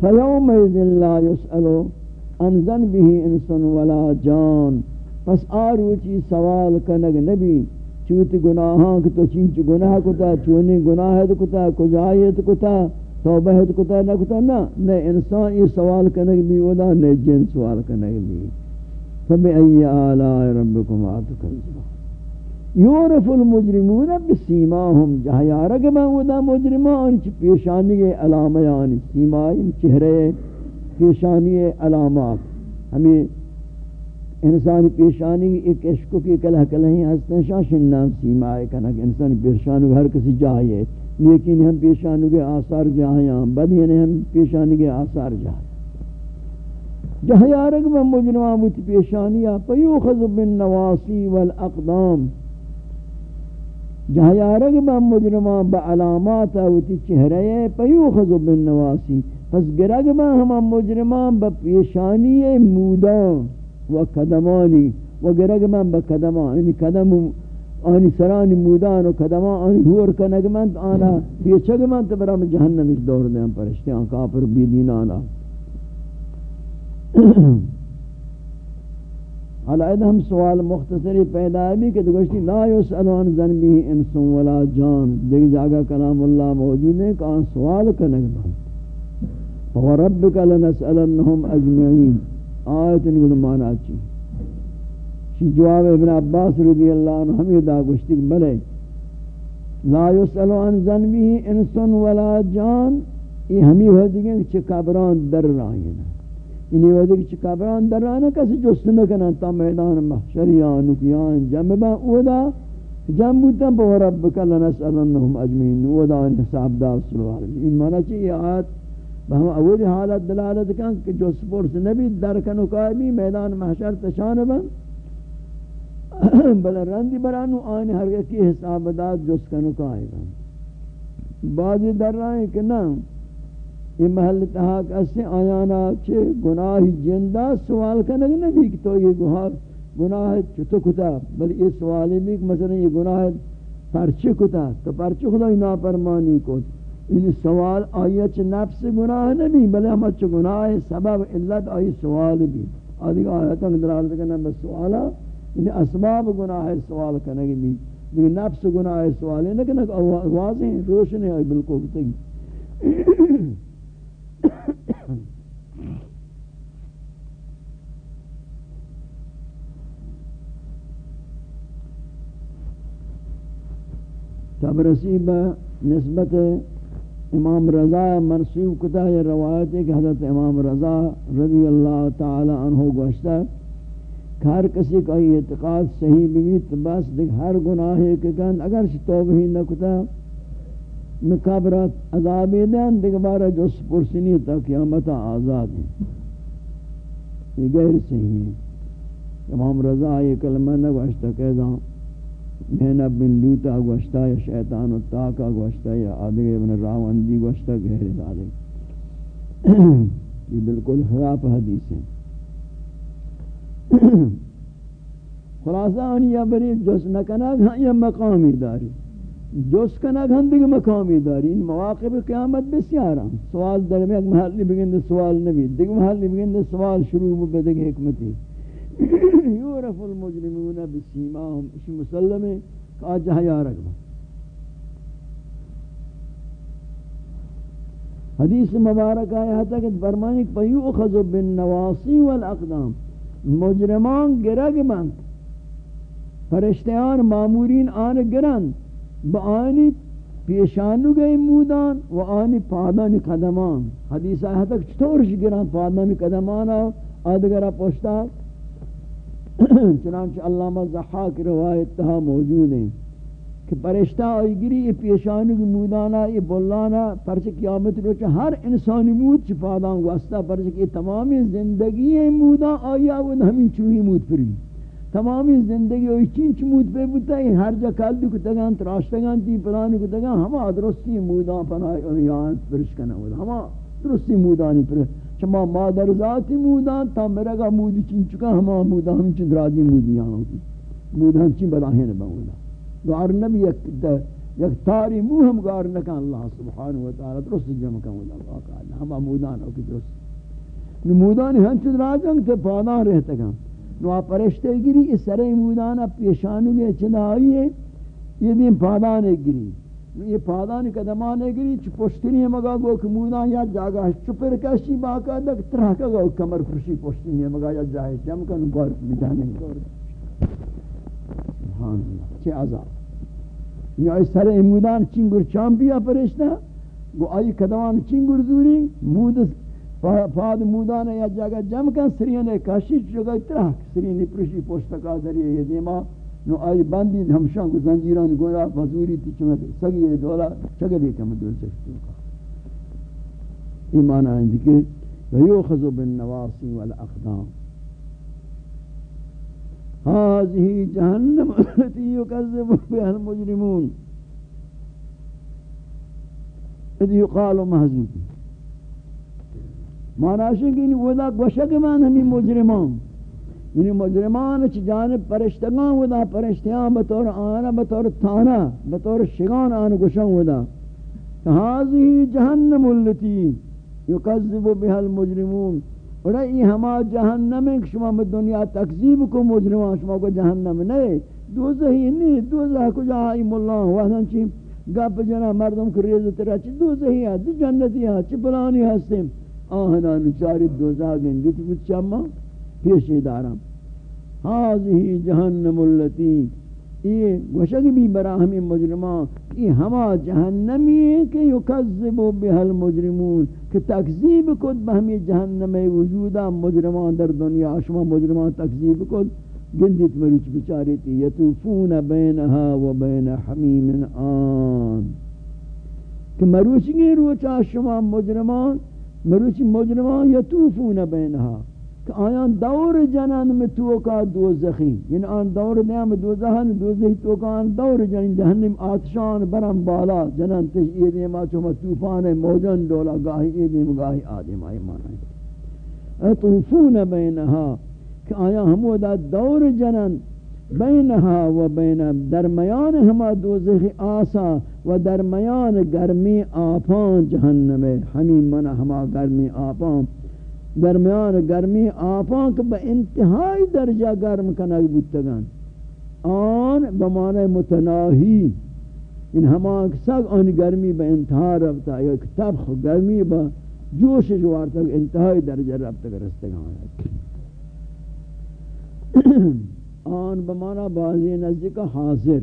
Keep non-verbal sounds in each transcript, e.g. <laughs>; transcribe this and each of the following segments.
فیوم لا یسألو انزن به انسان ولا جان. پس آروچی سوال کنگ نبی، چوت گناہاں کہ تو چینچ گناہ کتا، چونی گناہت کتا کجایت کتا توبہت کتا، نہ کتا نا نہ انسان یہ سوال کنگ بھی ودا نہ جن سوال کنگ بھی. فبئی آلاء ربکم آتکلزبا یورف المجرمون بسیماہم، جہاں یارک میں ودا مجرمان چی پیشانی کے علامیان سیمائی چہرے پیشانی علامات۔ ہمیں انسان پیشانی، ایک عشق کی کلہ کلہیں ہستن شاشن نام سیما ہے کنک انسان پیشانی ہر کسی جائے لیکن ہم پیشانی کے آثار جائیں بدین یعنی ہم پیشانی کے آثار جائیں جہاں یارک میں مجنوہ مت پیشانی پیوخذ بالنواسی والاقدام جہاں یارک میں مجنوہ بعلامات اوتی چہرے پیوخذ بالنواسی۔ پس گرگ میں ہم مجرمان با پیشانی مودان و قدمانی، و گرگ من با قدمان یعنی قدم آنی سرانی مودان و قدمان، آنی ہور کنگ من آنا پیچگ من تو برام جہنم اس دور دیں پرشتے ہیں کافر بیدین آنا۔ حالا ہم سوال مختصری پیدا بھی کہ دوشتی لا یسألون ذنبی انسان ولا جان۔ دیکھ جاگا کلام اللہ موجود ہے کہ آن سوال کنگ من فوربك لنسألنهم اجمعين آیت نقول مانا چی؟ شی جواب ابن عباس رضی اللہ عنہ ہم یہ دا گوشتی بلے۔ لا يسألو عن ذنبه ولا جان۔ یہ ہمی ہوتی کہ چھ قبران در رہی ہیں انہی ہوتی کہ چھ قبران در رہی ہیں کسی جست نکنن تا میدان محشریان نکیان جمع با اودا جمع بودتا با ربک لنسألنهم اجمعین اودا حساب دا سلوار این مانا چی یہ آیت ہم اول حالت دلالت کن کہ جو سپورس نبی در کنو قائمی میدان محشر تشان بن <clears throat> بل رندی برانو آنی ہر کی حساب داد جس کنو قائم. بعضی در رہے کہ نا یہ محل تحاک اسے آیانا چھے گناہ جندہ سوال کنگ نبی کہ تو یہ گناہ گناہ چھتو کتا، بل یہ سوالی بھی کہ مثلا یہ گناہ پرچے کتا، تو پرچے خدا ہی ناپرمانی کتا این سوال آیت نفس گناہ نہیں بلے ہم اچھ گناہ سبب علت آئی سوال بھی۔ آدھی آیت انگ دلالت کرنا بس سوالا ان اسباب گناہ سوال کرنے گی بھی۔ لیکن نفس گناہ سوال ہے لیکن واضح روشن ہے بالکل تھی تب رسیب نسبت امام رضا منصوب کتا یہ روایت ہے کہ حضرت امام رضا رضی اللہ تعالی عنہ گوشتا کہ ہر کسی کا یہ اعتقاد صحیح بھی تو بس دیکھ ہر گناہ ہے کہ کہن اگر توبہ ہی نہ کتا مقابرت عذابی دین، دیکھ بارہ جو سپرسنی تا قیامت آزاد ہے۔ یہ غیر صحیح ہے۔ امام رضا یہ کلمہ نہ گوشتا کہ محنہ بن لوتا گوشتا یا شیطان التاقا گوشتا یا آدھگے ابن راوندی گوشتا گہرے دادے یہ بالکل خلاف حدیث ہیں خلاصہ آنی یا بری جس نکناگ ہاں یا مقامی داری جس کناگ ہم دیکھ مقامی داری ان مواقع قیامت بسیارا سوال در میں ایک محلی بگن سوال نبی دیکھ محلی بگن سوال شروع بدگ حکمتی <laughs> یورف المجرمون بسیماهم اسی مسلم ہے کہ آج جہاں حدیث مبارک آیا تھا کہ فرمانی کہ فیوخذ بالنواسی والاقدام، مجرمان گرگ من فرشتیان مامورین آن گرن با آنی پیشانو گئی مودان و آنی پادانی قدمان۔ حدیث آیا تھا کہ چطورش گرن پادانی قدمان آدگرہ پوشتا <clears throat> چنانچہ علامہ زحاق روایت تہا موجود ہیں کہ پرشتہ آئی گری، یہ پیشانی کی مودانا، یہ بولانا پرچہ قیامت روچہ ہر انسانی مود چپادان واسطہ پرچہ کہ تمامی زندگی مودا آیا وہ ہمیں چوہی مود پری۔ تمامی زندگی اوی چین چی مود پہ بودتا ہے، ہر جا کل بھی کتگان، تراشتگان تی پرانی کتگان، ہما درستی مودان پناہ اویان پرش کنا ہوتا ہما درستی مودانی پرش چما مادر ذاتی مودان، تا مرگا مودی چین چکا ہما مودا ہم چین درازی مودی یہاں ہوتی. مودا ہم چین بلاہین با مودا گوار نبی یک تاری مو ہم گار نکن اللہ سبحانہ وتعالی، درست جمع کن اللہ تعالی ہم مودان او کی درست نمودان ہم چند راجنگ تے پادان رہتا گا نو پرشتے گری، اس سرے مودان پیشانو گے چنائی ہے، یہ دین پادان گری. یہ پادان قدمان گری چ پشتنی مگا گو کہ مودان یا جاگا چپر کشی باقا دک طرح کا گو کمر خوشی پشتنی مگا یا جائے جم کن گور میدان سبحان اللہ چه عذاب۔ یا ای سر امودان چنگر چامپیا پرشتا گو آئی کدوان چنگر زوری، مود پاد مودان یا جگہ جم کن، سرین کاشی چگہ ترہ، سرین پرشی پوشتکا ذریعے یہ دیما۔ نو آئی بندی ہمشان کو زنجیران گورا فزوری تی چمک سگی دولا چگہ دیکھا مدول سکتو کا ایمان آئندی کہ ویوخذ بالنواسی والاقدام۔ هذه جهنم التي يكذب بها المجرمون۔ اذ يقال مهزوم معنی ہے کہ ودا گوشک مان ہمیں مجرمان۔ یعنی مجرمان چ جانب پرشتگان ودا پرشتیاں بطور آنا بطور تانا بطور شگان آن گوشن ودا. هذه جهنم التي يكذب بها المجرمون. اور یہ ہما جہنم ہے کہ شما میں دنیا تکذیب کو مجرمان، شما کو جہنم نہیں دوزہی نہیں دوزہ کو جہائی ملا وحدن چی گپ جنا مردم کو ریز ترہ چی دوزہی ہے دو جنتی ہے چی پلانی ہستیم. آہنا نچاری دوزہ گنگی تو کچھ چما پیشی دارم حاضی جہنم اللتی. یہ گوشک بھی برا ہمیں مجرمان. یہ ہما جہنمی ہے کہ یکذبو بها المجرمون. کہ تکذیب کد بہمی جہنم وجودا. مجرمان در دنیا شما مجرمان تکذیب کد. گندیت مروچ بچاری تھی یتوفون بینها و بین حمیم آن. کہ مروچ گی روچا شما مجرمان. مروچ مجرمان یتوفون بینها. کہ آیان دور میں توکا دوزخی. یعنی آن دور نیم دوزخن دوزخی توکا آن دور جنان. جہنم آتشان برم بالا. جنان تش ایدیم آچوما توفان موجن دولا. گاہی ایدیم گاہی آدم آئی مانا اطوفون بینہا کہ آیا ہمو دا دور جنان بینہا و بین درمیان ہما دوزخی آسا و درمیان گرمی آپان جہنم ہمیں منہ ہما گرمی آپان. درمیان گرمی آپاں کہ با انتہائی درجہ گرم کنگ بودتگان۔ آن بمعنی متناہی۔ ان ہما سگ آن گرمی با انتہا ربتا یا تبخ گرمی با جوش جوار تک انتہائی درجہ ربتا رستگان آن بمعنی بعضی نزدیک حاضر۔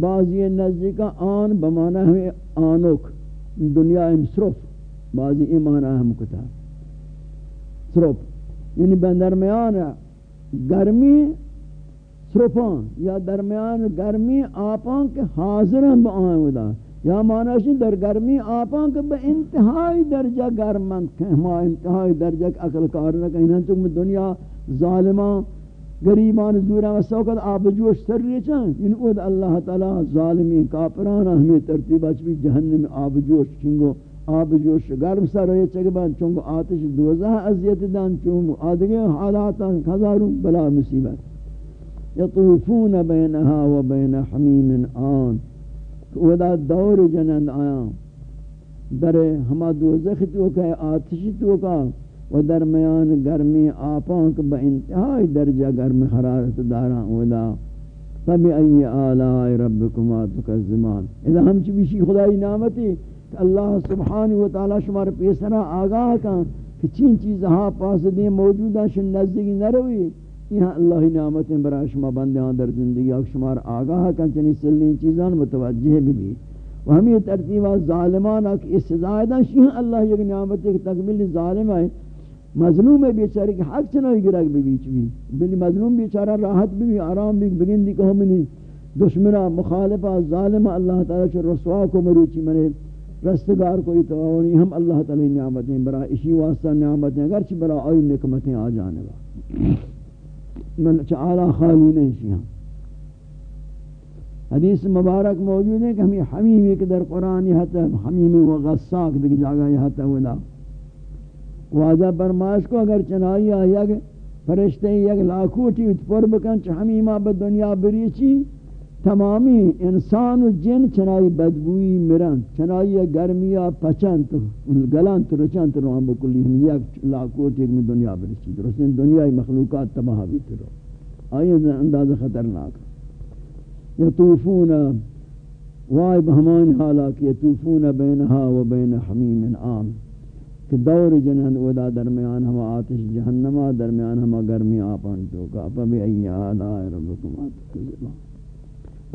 بعضی نزدیک آن بمعنی ہمیں آنک۔ دنیا امصرف بعضی ایمانہ ہم کتاب سروپ یعنی درمیان گرمی سروپان یا درمیان گرمی آپان کے حاضر ہیں با آئیں ودا. یا معنی در گرمی آپان کے با انتہائی درجہ گرمند کہ ہما انتہائی درجہ اکل کارنا کہ انہاں چونکہ دنیا ظالمان، گریبان زورا و سوکت آب جوش سر ریچان ان اود اللہ تعالی ظالمی کافران ہمیں ترتیب اچ بھی جہنم آب جوش چنگو آب جوش گرم سر ہے چگے بان چونگو آتش دوزہ عذیت دان چونگو آدھگے حالاتا ہزاروں بلا مصیبت۔ یطوفون بینہا و بین حمیم آن۔ ودا دور جنند آیا۔ در ہما دوزخ تو کہ آتش تو کا و درمیان گرمی آپاں آپانک با انتہائی درجہ گرم حرارت دارا۔ ودا فبئی آلاء ربکما تکزمان اذا ہم چی بیشی خدای نامتی کہ اللہ سبحانہ وتعالی شمار پیسرا آگاہ کن کہ چین چیزہا پاس دیں موجودہ شن نزدگی نروی یہاں اللہ نعمتیں برای شما بندیاں در زندگی اک شمار آگاہ کن چنی سلین چیزان متوجہ بھی بھی۔ و ہمیں ترتیبہ ظالمان اک اس زائدہ شیہاں اللہ یک نعمت ایک تکمیل ظالم ہے۔ مظلوم ہے بیچارے کہ حق چنائی گرک بھی بیچ بھی۔ بلی مظلوم بیچارہ راحت بھی بھی، آرام بھی بگندی کہو منی۔ دشمنہ، مخالفہ، ظالمہ، اللہ تعالیٰ چھ رسوا کو مروچی منے رستگار کوئی تو نہیں، ہم اللہ تعالی نعمتیں برا اسی واسطہ نعمتیں اگرچہ برا آئی نکمتیں آ جانے گا۔ من چالا خالی نہیں شیہاں حدیث مبارک موجود ہے کہ ہمیں حمیمی کے در قرآن یہ حتی حمیمی و غصاق دیکھ جاگا یہ حتی ودا۔ واجہ برماش کو اگر چنائی آیا کہ فرشتے یک لاکھوٹی اتپر بکن چھ حمیمہ بدنیا بریچی۔ تمامی انسان و جن چنائی بدبوئی مرن، چنائی گرمیا پچنت گلانت رچنت رو ہم بکلی ہم یک لاکوٹ ایک میں دنیا برسی۔ درست ان دنیای مخلوقات تباہ بھی ترو آئی انداز خطرناک۔ یطوفون وای بہمان حالا کہ یطوفون بینہا و بین حمیم آن کہ دور جنہن ودا درمیان ہم آتش جہنمہ درمیان ہم گرمی آپان تو کا فبی ای آلائی ربکم آتش زبان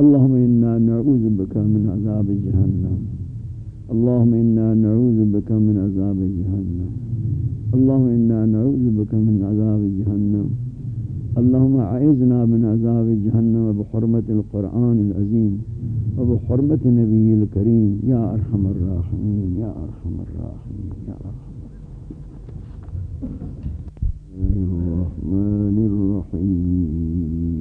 اللهم إنا نعوذ بك من عذاب جهنم. اللهم إنا نعوذ بك من عذاب جهنم. اللهم إنا نعوذ بك من عذاب جهنم. اللهم أعذنا من عذاب جهنم بحرمة القرآن العظيم وبحرمة النبي الكريم. يا أرحم الراحمين يا أرحم الراحمين يا أرحم الرحمن الرحيم.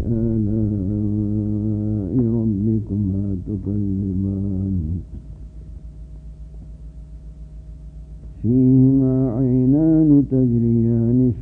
عينان تجريان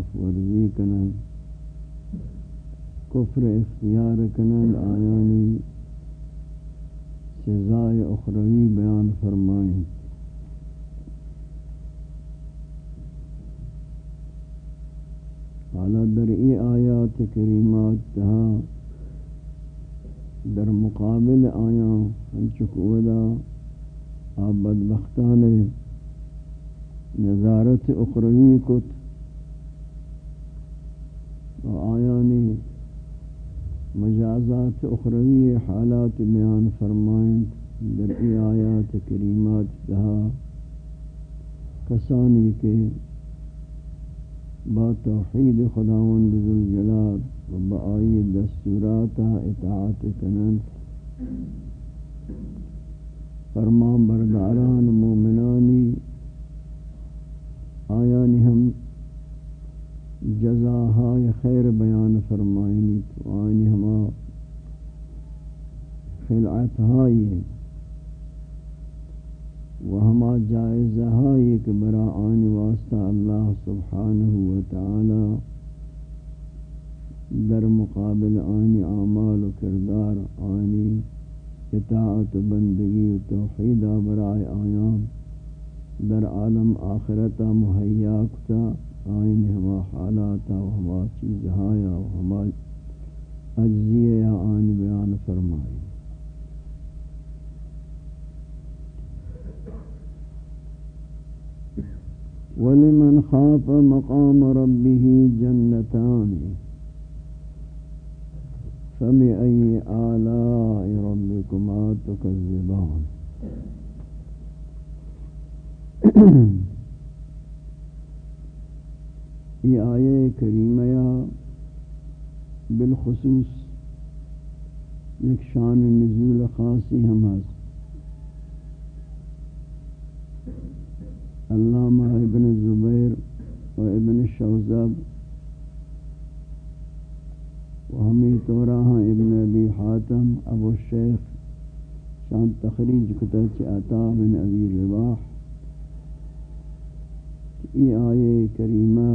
خلاف ورزی کنن، کفر اختیار کنن، آیانی سزائے اخروی بیان فرمائیں حالا در ای آیات کریمات تہا در مقابل آیا ہنچک اودا آپ بدبختان نظارت اخروی کت و آیانی مجازات اخروی حالات بیان فرمائیں در ای آیات کریمات تہا کسانی کے با توحید خداوند ذوالجلال و با آئی دستورات اطاعت کنن فرمان برداران مومنانی آیانی ہم جزاهای خیر بیان فرمائنی تو آنی ہما خلعت ہائی و ہما جائزہ ہائی کہ برا آنی واسطہ اللہ سبحانہ و تعالی در مقابل آنی اعمال و کردار، آنی اطاعت بندگی و توحیدہ برائے آیان در عالم آخرتا مہیا کتا. آئین ہما حالات و ہما چیز ہایا و ہما اجزیہ یا آئین بیان فرمائی۔ ولمن خاف مقام ربه جنتان فبأي آلاء ربكما تكذبان۔ <clears throat> کریمہ بالخصوص ایک شان نزول خاصی ہم ہاں۔ علامہ ابن زبیر و ابن شوزب و ہمیں توراہ ابن ابی حاتم ابو الشیخ شان تخریج کتر عطا بن ابی رواح یہ آیے کریمہ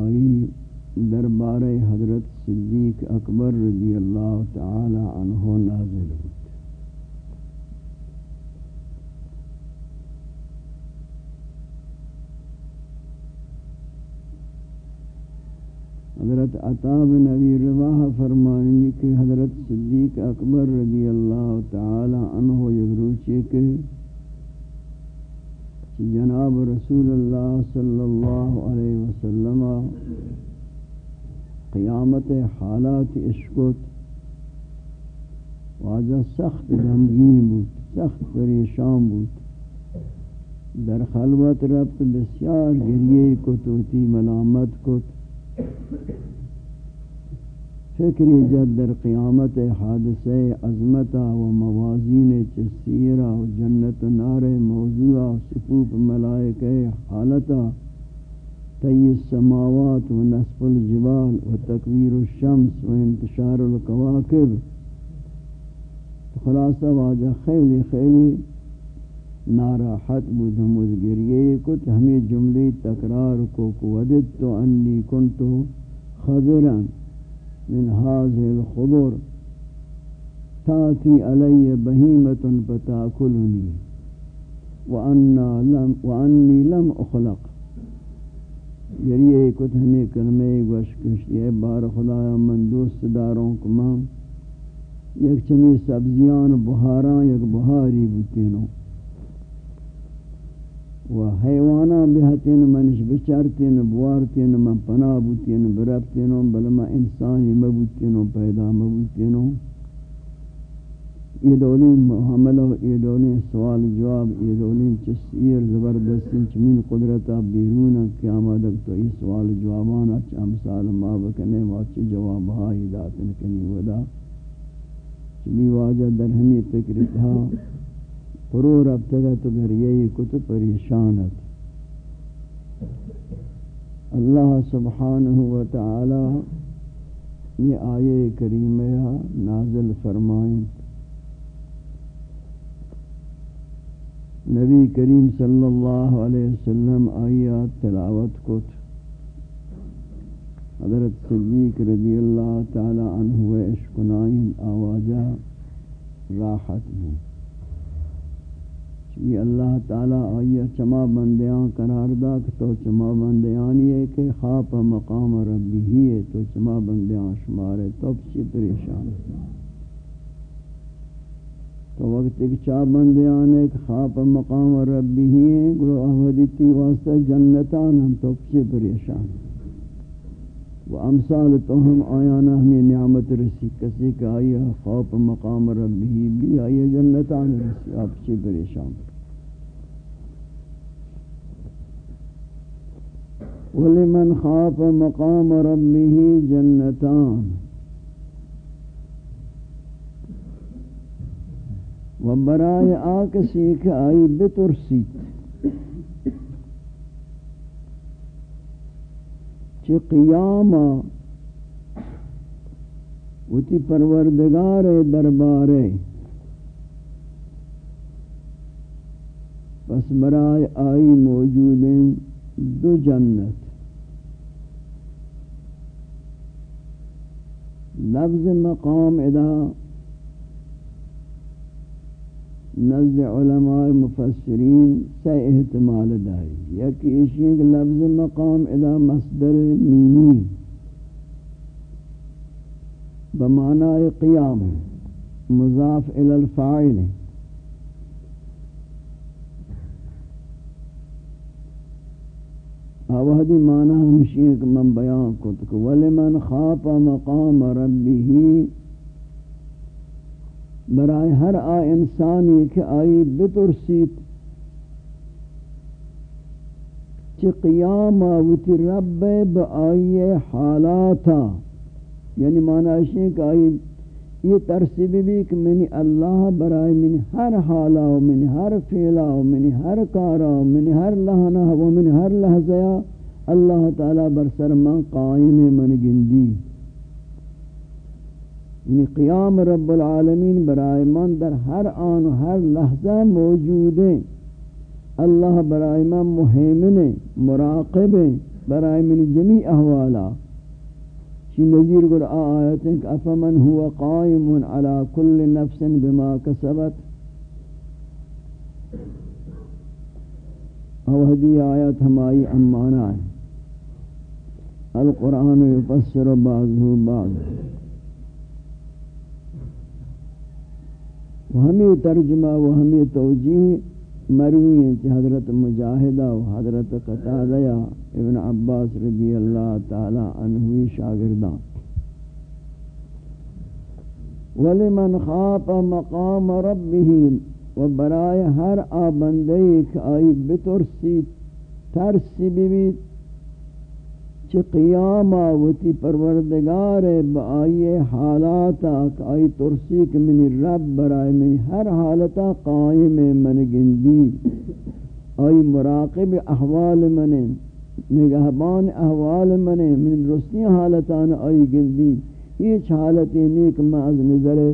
آئی دربار حضرت صدیق اکبر رضی اللہ تعالی عنہ نازل ہوئی حضرت عطا بن ابی رواح فرمائیں کہ حضرت صدیق اکبر رضی اللہ تعالی عنہ یگروچے جناب رسول اللہ صلی اللہ علیہ وسلم، قیامت حالات عشقت واجہ سخت غمگین بود، سخت پریشان بود. در خلوت ربط بسیار گریے کو توتی ملامت کت. فکری جد در قیامت حادثہ عظمتا و موازین چسیرہ و جنت نار موضوع صفوف ملائکہ حالتا تی السماوات و نصف الجبال و تکویر الشمس و انتشار القواقب خلاصہ واجہ خیلی خیلی ناراحت بود ہمود گریے کت، ہمیں جملی تکرار کو قودت تو انی کنتو خضران من هذه الخضر تاتي علي بهيمة فتاكلني وأنا لم وأني لم أخلق. یہ کت ہمیں کلمہ گوشکش یہ بار خدایا من دوست داروں کمان یک چمی سبزیان بہاراں یک بہاری بکینوں و حیوانا بہتین منش بچارتین، بوارتین، من پناہ بوتین بربتینوں بلما انسانی مبوتینوں پیدا مبوتینوں یہ دولین محملہ یہ دولین سوال جواب، یہ دولین چسیر زبردستی چمین قدرتا بیرون قیامت تو یہ سوال جوابانا چم سال ما بکنے واچ جواب ہائی داتن کنی ودا. چمی واجہ در ہمی فکر تھا پرور اب تک تو گھر یہی کت پریشانت. اللہ سبحانہ و تعالی یہ آئے کریمہ نازل فرمائیں نبی کریم صلی اللہ علیہ وسلم آیات تلاوت کت. حضرت صدیق رضی اللہ تعالی عنہ عشقنائن آواجہ راحت ہوں یہ اللہ تعالیٰ آئیہ چما بندیاں قرار دا کہ تو چما بندیانی ہے کہ خواب مقام ربی ہی ہے، تو چما بندیاں شمارے تو پچی پریشان تو وقت ایک چا بندیان ہے کہ خواب مقام ربی ہی ہے، گروہ احمدیتی واسطہ جنتان ہم تو پچی پریشان و امثال تو ہم آیانا ہمیں نعمت رسی، کسی کہ آئیہ خواب مقام ربی ہی بھی آئیہ جنتان رسی آپ پچی پریشان ولمن خاف مقام ربه جنتان. و برائے آکسی کہ آئی بترسیت چی قیاما وتی پروردگار دربارے. پس برائے آئی موجود دو جنت. لفظ مقام ادا نزد علماء مفسرین سے احتمال داری یا کہ ایک لفظ مقام ادا مصدر مینی. بمعنی قیام. مضاف الى الفاعل. آوہدی معنی ہمشی کہ من بیان کتک ولمن خاپ مقام ربی برائے ہر آ انسانی کہ آئی بترسیت چی قیام آوتی رب بآئی حالاتا یعنی معنی ہے کہ آئی یہ ترسیب بھی کہ منی اللہ برائے منی ہر حالا و منی ہر فیلا و منی ہر کارا و منی ہر لہنا و منی ہر لحظیا اللہ تعالی برسر من قائم من گندی۔ یعنی قیام رب العالمین برائے من در ہر آن و ہر لحظہ موجود ہے اللہ برائے من محیمن، مراقب برائے من جمیع احوالا۔ شی نظیر گر آیت ہے کہ افمن ہوا قائم على کل نفس بما کسبت؟ او ہدی آیت ہمائی امانا ہے۔ القرآن یفسر بعضه بعض۔ وہ ہمیں ترجمہ، وہ ہمیں توجیہ مروی ہیں کہ حضرت مجاہدہ و حضرت قطادہ ابن عباس رضی اللہ تعالی عنہوی شاگردان ولمن خَاپَ مقام رَبِّهِ و برائے ہر آبندے ایک آئی بترسی، ترسی بیویت چ قیام آوتی پروردگار بآئی حالاتا آئی ترسیک منی رب برائے منی ہر حالتا قائم من گندی آئی مراقب احوال من نگہبان احوال من من رسنی حالتان آئی گندی یہ حالتی نیک معذ نظر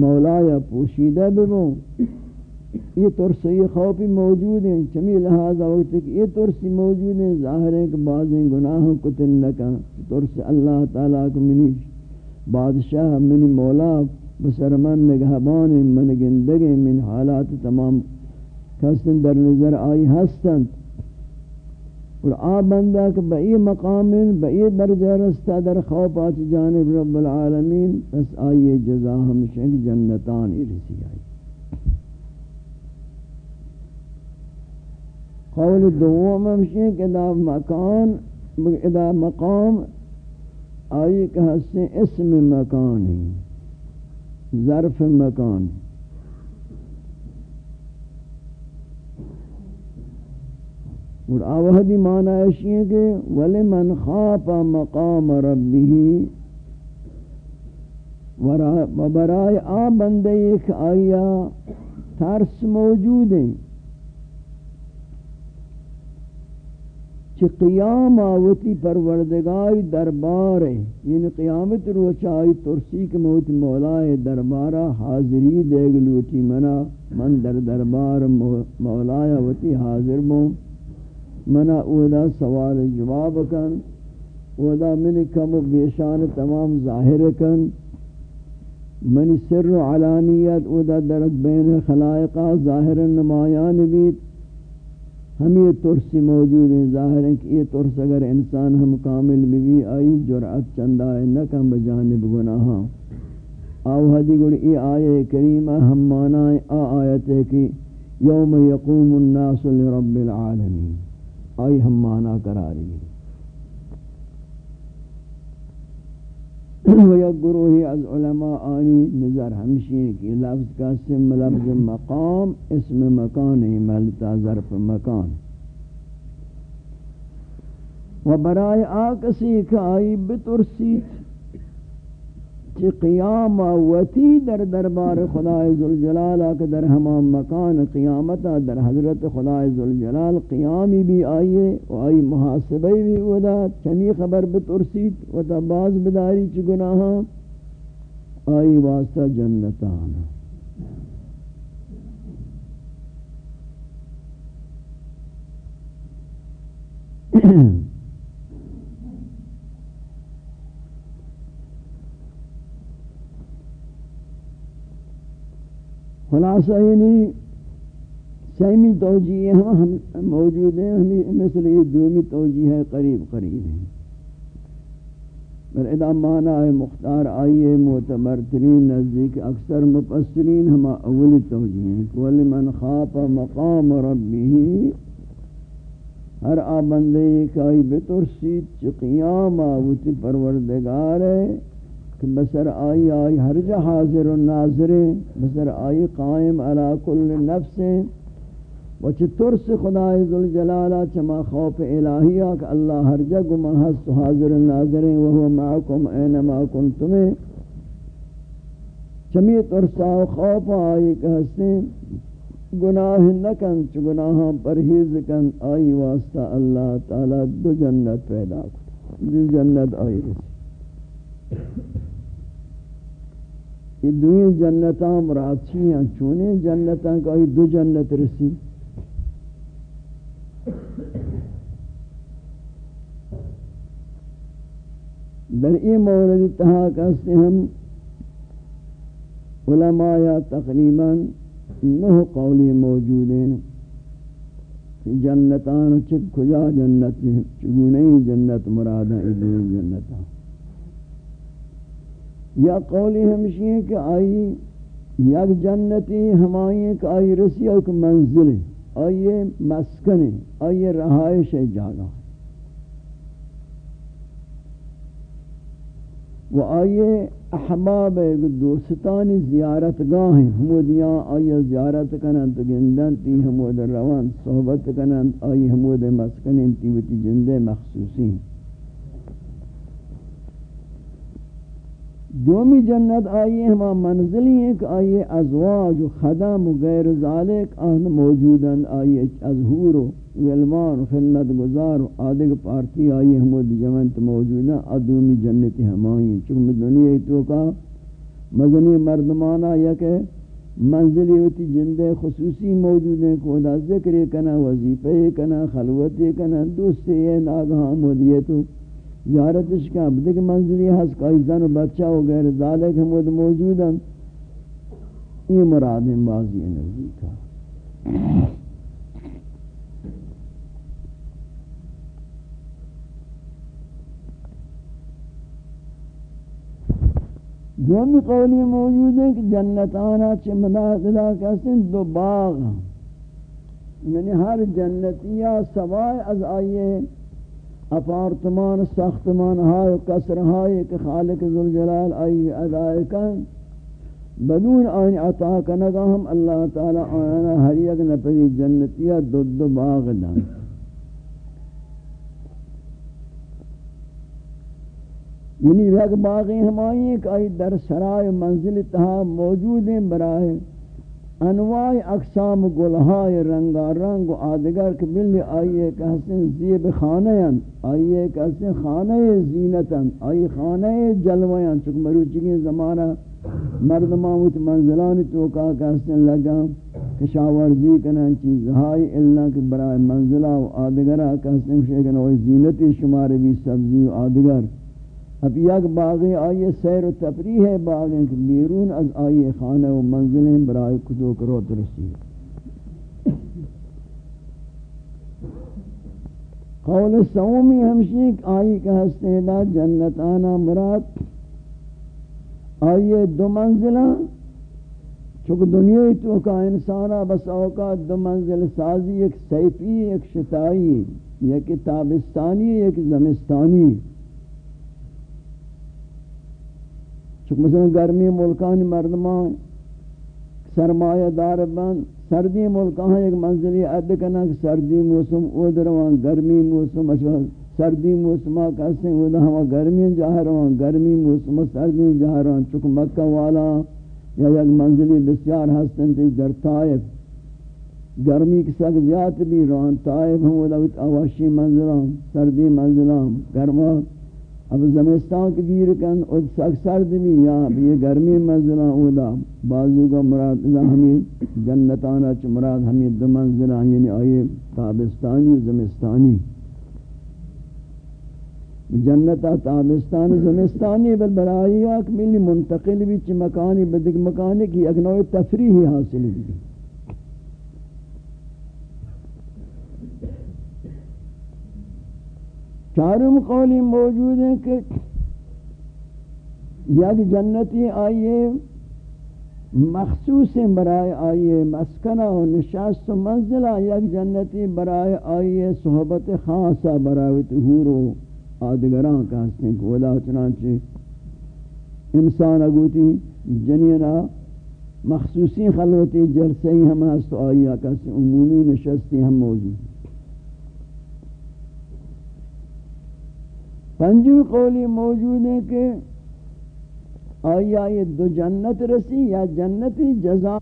مولا پوشیدہ ببوں یہ ترسی خوفی موجود ہیں۔ چمی لہذا وقت کہ یہ ترسی موجود ہیں، ظاہر ہے کہ بعضیں گناہوں کتن لکا ترس اللہ تعالیٰ کو منی بادشاہ، منی مولا بسرمن نگہبان من گندگ من حالات تمام کسن در نظر آئی ہستن اور آ بندہ کہ بئی مقام بئی درجہ رستہ در خوف آچ جانب رب العالمین بس آئیے جزا ہمشہ جنتان رسی آئی۔ قول دوم ہمشی کہ دا مکان ادا مقام آئی کہ حسن اسم مکان ہے ظرف مکان اور آوہدی معنی ایشی ہے کہ وَلِمَنْ خَاپَ مَقَامَ رَبِّهِ وبرائے آ بندے ایک آیا ترس موجود ہیں۔ چی قیام آوتی پروردگائی دربار ہے۔ یعنی قیامت روچائی ترسی کے موت مولا دربارہ حاضری دے گلوٹی منا۔ من در دربار مولا وتی حاضر مو منا اودا سوال جواب کن۔ اودا من کم و بیشان تمام ظاہر کن۔ من سر و علانیت اودا درد بین خلائقہ ظاہر نمایان بیت ہم یہ ترسی موجود ہیں، ظاہر ہے کہ یہ ترس اگر انسان ہم کامل بھی آئی جرعت چندائے نہ کم بجانب گناہاں۔ آو حدی گوڑ ای آیے کریمہ ہم مانائیں آ آیت ہے کہ یوم یقوم الناس لرب العالمین۔ آئی ہم مانا کراری ہیں و یک گروہی از علماء آنی نظر ہمشی کی لفظ کا سم لفظ مقام، اسم مکان ہی ملتا ظرف مکان. و برائے آکسی کہ آئی بترسیت چی قیام وتی در دربار خدای ذوالجلال کہ در ہمان مکان قیامتا در حضرت خدای ذوالجلال قیامی بھی آئیے و آئی محاسبی بھی ودا چنی خبر بترسید و تا باز بداری چی گناہاں، آئی واسطہ جنتانا Mm-hmm. <clears throat> خلاصہ یعنی سیمی توجیہ ہم موجود ہیں، ہمیں مثل یہ دومی توجیہ ہے، قریب قریب ہیں۔ پر ادا معنی ہے، مختار آئیے معتبر ترین نزدیک اکثر مفسرین ہما اولی توجیہ ہیں کول من خاپ مقام ربی ہر آبندے کائی بترسید چی قیام آوتی پروردگار ہے۔ کہ بسر آئی آئی ہر جا حاضر و ناظر بسر آئی قائم علا کل نفس وچ ترس خدای ذوالجلالہ چما خوف الہیہ کہ اللہ ہر جا جگہ محض حاضر و ناظر و هو معکم اینما کنتم چمی ترسا و خوف آئی کہ ہستیں گناہ نکن چ گناہاں پرہیز کن۔ آئی واسطہ اللہ تعالی دو جنت پیدا کر دو جنت آئی رسی۔ یہ دوئی جنتاں مراد چھیاں چونے جنتاں کا دو جنت رسی۔ در این مورد تحاک کہتے ہم علماء یا تقریباً نہ قولی موجود ہیں۔ جنتان چک کجا جنت چگونے جنت مراد ہیں ہے جنتان یا قولی ہمشی ہے کہ آئی یک جنتی ہمائی کہ آئی رسی ایک منزل ہے آئیے مسکن آئیے رہائش جاگا وہ آئیے احباب دوستانی زیارت گاہیں ہمودیاں آئیے زیارت کنن تو گندن تی ہمود روان صحبت کنن آئی ہمود مسکن تیوتی جندے مخصوصی ہیں۔ دومی جنت آئیے، ہما منزلی ہیں کہ آئیے، ازواج و خدم و غیر ذالک آہن موجودن آئیے ازہور و غلمان و خدمت گزار و آدھگ پارتی آئیے ہمود جمنت موجودن ادومی جنت ہمائیں چونکہ دنیا تو کا مزنی مردمانہ یا کہ منزلی ہوتی جندے خصوصی موجود ہیں دا ذکر کنا وظیفہ کنا، خلوت کنا دوستے یہ ناگہاں مودیتو زیارتش کا بدک منزلی ہس کا زن بچہ و غیر ذالک ہم وہ موجود ہیں یہ مراد ہیں بازی نزدیک دومی قولی موجود ہے کہ جنتانا چمدہ دلا کہتے ہیں دو باغ یعنی ہر جنتیہ سوائے از آئیے اپارتمان، ساختمان ہائے قصر ہائے کہ خالق ذوالجلال آئی ادائے کن. بدون آئین عطا کنگا ہم اللہ تعالی آئینا ہر یک نپری جنتیہ دو دو باغ دن. یعنی یک باغی ہم آئیں کہ آئی در سرائے منزل تہا موجود ہیں برائے انواع اقسام گلهای رنگا رنگ و آدگر که بلی آئیے کہ حسن زیب خانه آئیے کہ حسن خانه زینتا آئی خانه جلویاں چکہ مروچی کی زمانہ مرد ماموت منزلانی توکا کہ حسن لگا کشاورزی کنن چیزہائی اللہ کے برای منزلہ و آدگرہ کہ حسن شیخن وہ زینتی شمار بھی سبزی و آدگر. اب یک باغی آئیے سیر و تفریح ہے باغیں کہ بیرون از آئیے خانہ و منزلیں برای کتو کرو ترسی قول سومی ہمشیک آئی کہ ہستے دا جنتانا مراد آئیے دو منزلہ چونکہ دنیا تو کا انسانا بس اوقات دو منزل سازی ایک سیفی ایک شتائی ایک تابستانی ایک زمستانی. چونکہ مثلا گرمی ملکانی مردمان، سرمایہ دار بند، سردی ملکان ایک منزلی عد کنا کہ سردی موسم او دروان گرمی موسم سردی موسم کہتے ہیں وہ ہوا، گرمی جاہ روان، گرمی موسم سردی جاہ روان، چونکہ مکہ والا یا یک منزلی بسیار ہستن تی در طائف، گرمی کی سک زیادت بھی روان، طائف ہم وہ دوت آواشی منزلان، سردی منزلان گرمہ اب زمستان کی دیر کن اور سخت سرد بھی یا یہ گرمی منزلہ اودا بازو کا مراد اللہ ہمیں، جنتانا چ مراد ہمیں دو منزلہ یعنی آئے تابستانی زمستانی۔ جنتا تابستانی زمستانی، بل برائی آک ملی منتقل بھی چی مکانی، بدک مکانی کی اگنوی تفریحی حاصل بھی۔ چارم قولی موجود ہیں کہ یک جنتی آئیے، مخصوص برائے آئیے، مسکنہ و نشست و منزلہ یک جنتی برائے آئیے، صحبت خاصہ برائے تحور و آدگران کا حسن کو چنانچہ انسان اگوتی جنینہ مخصوصی خلوتی جلسے ہم ہست آئیہ کا عمومی نشستی ہم موجود پنجو قولی موجود ہے کہ آیا یہ دو جنت رسی یا جنتی جزا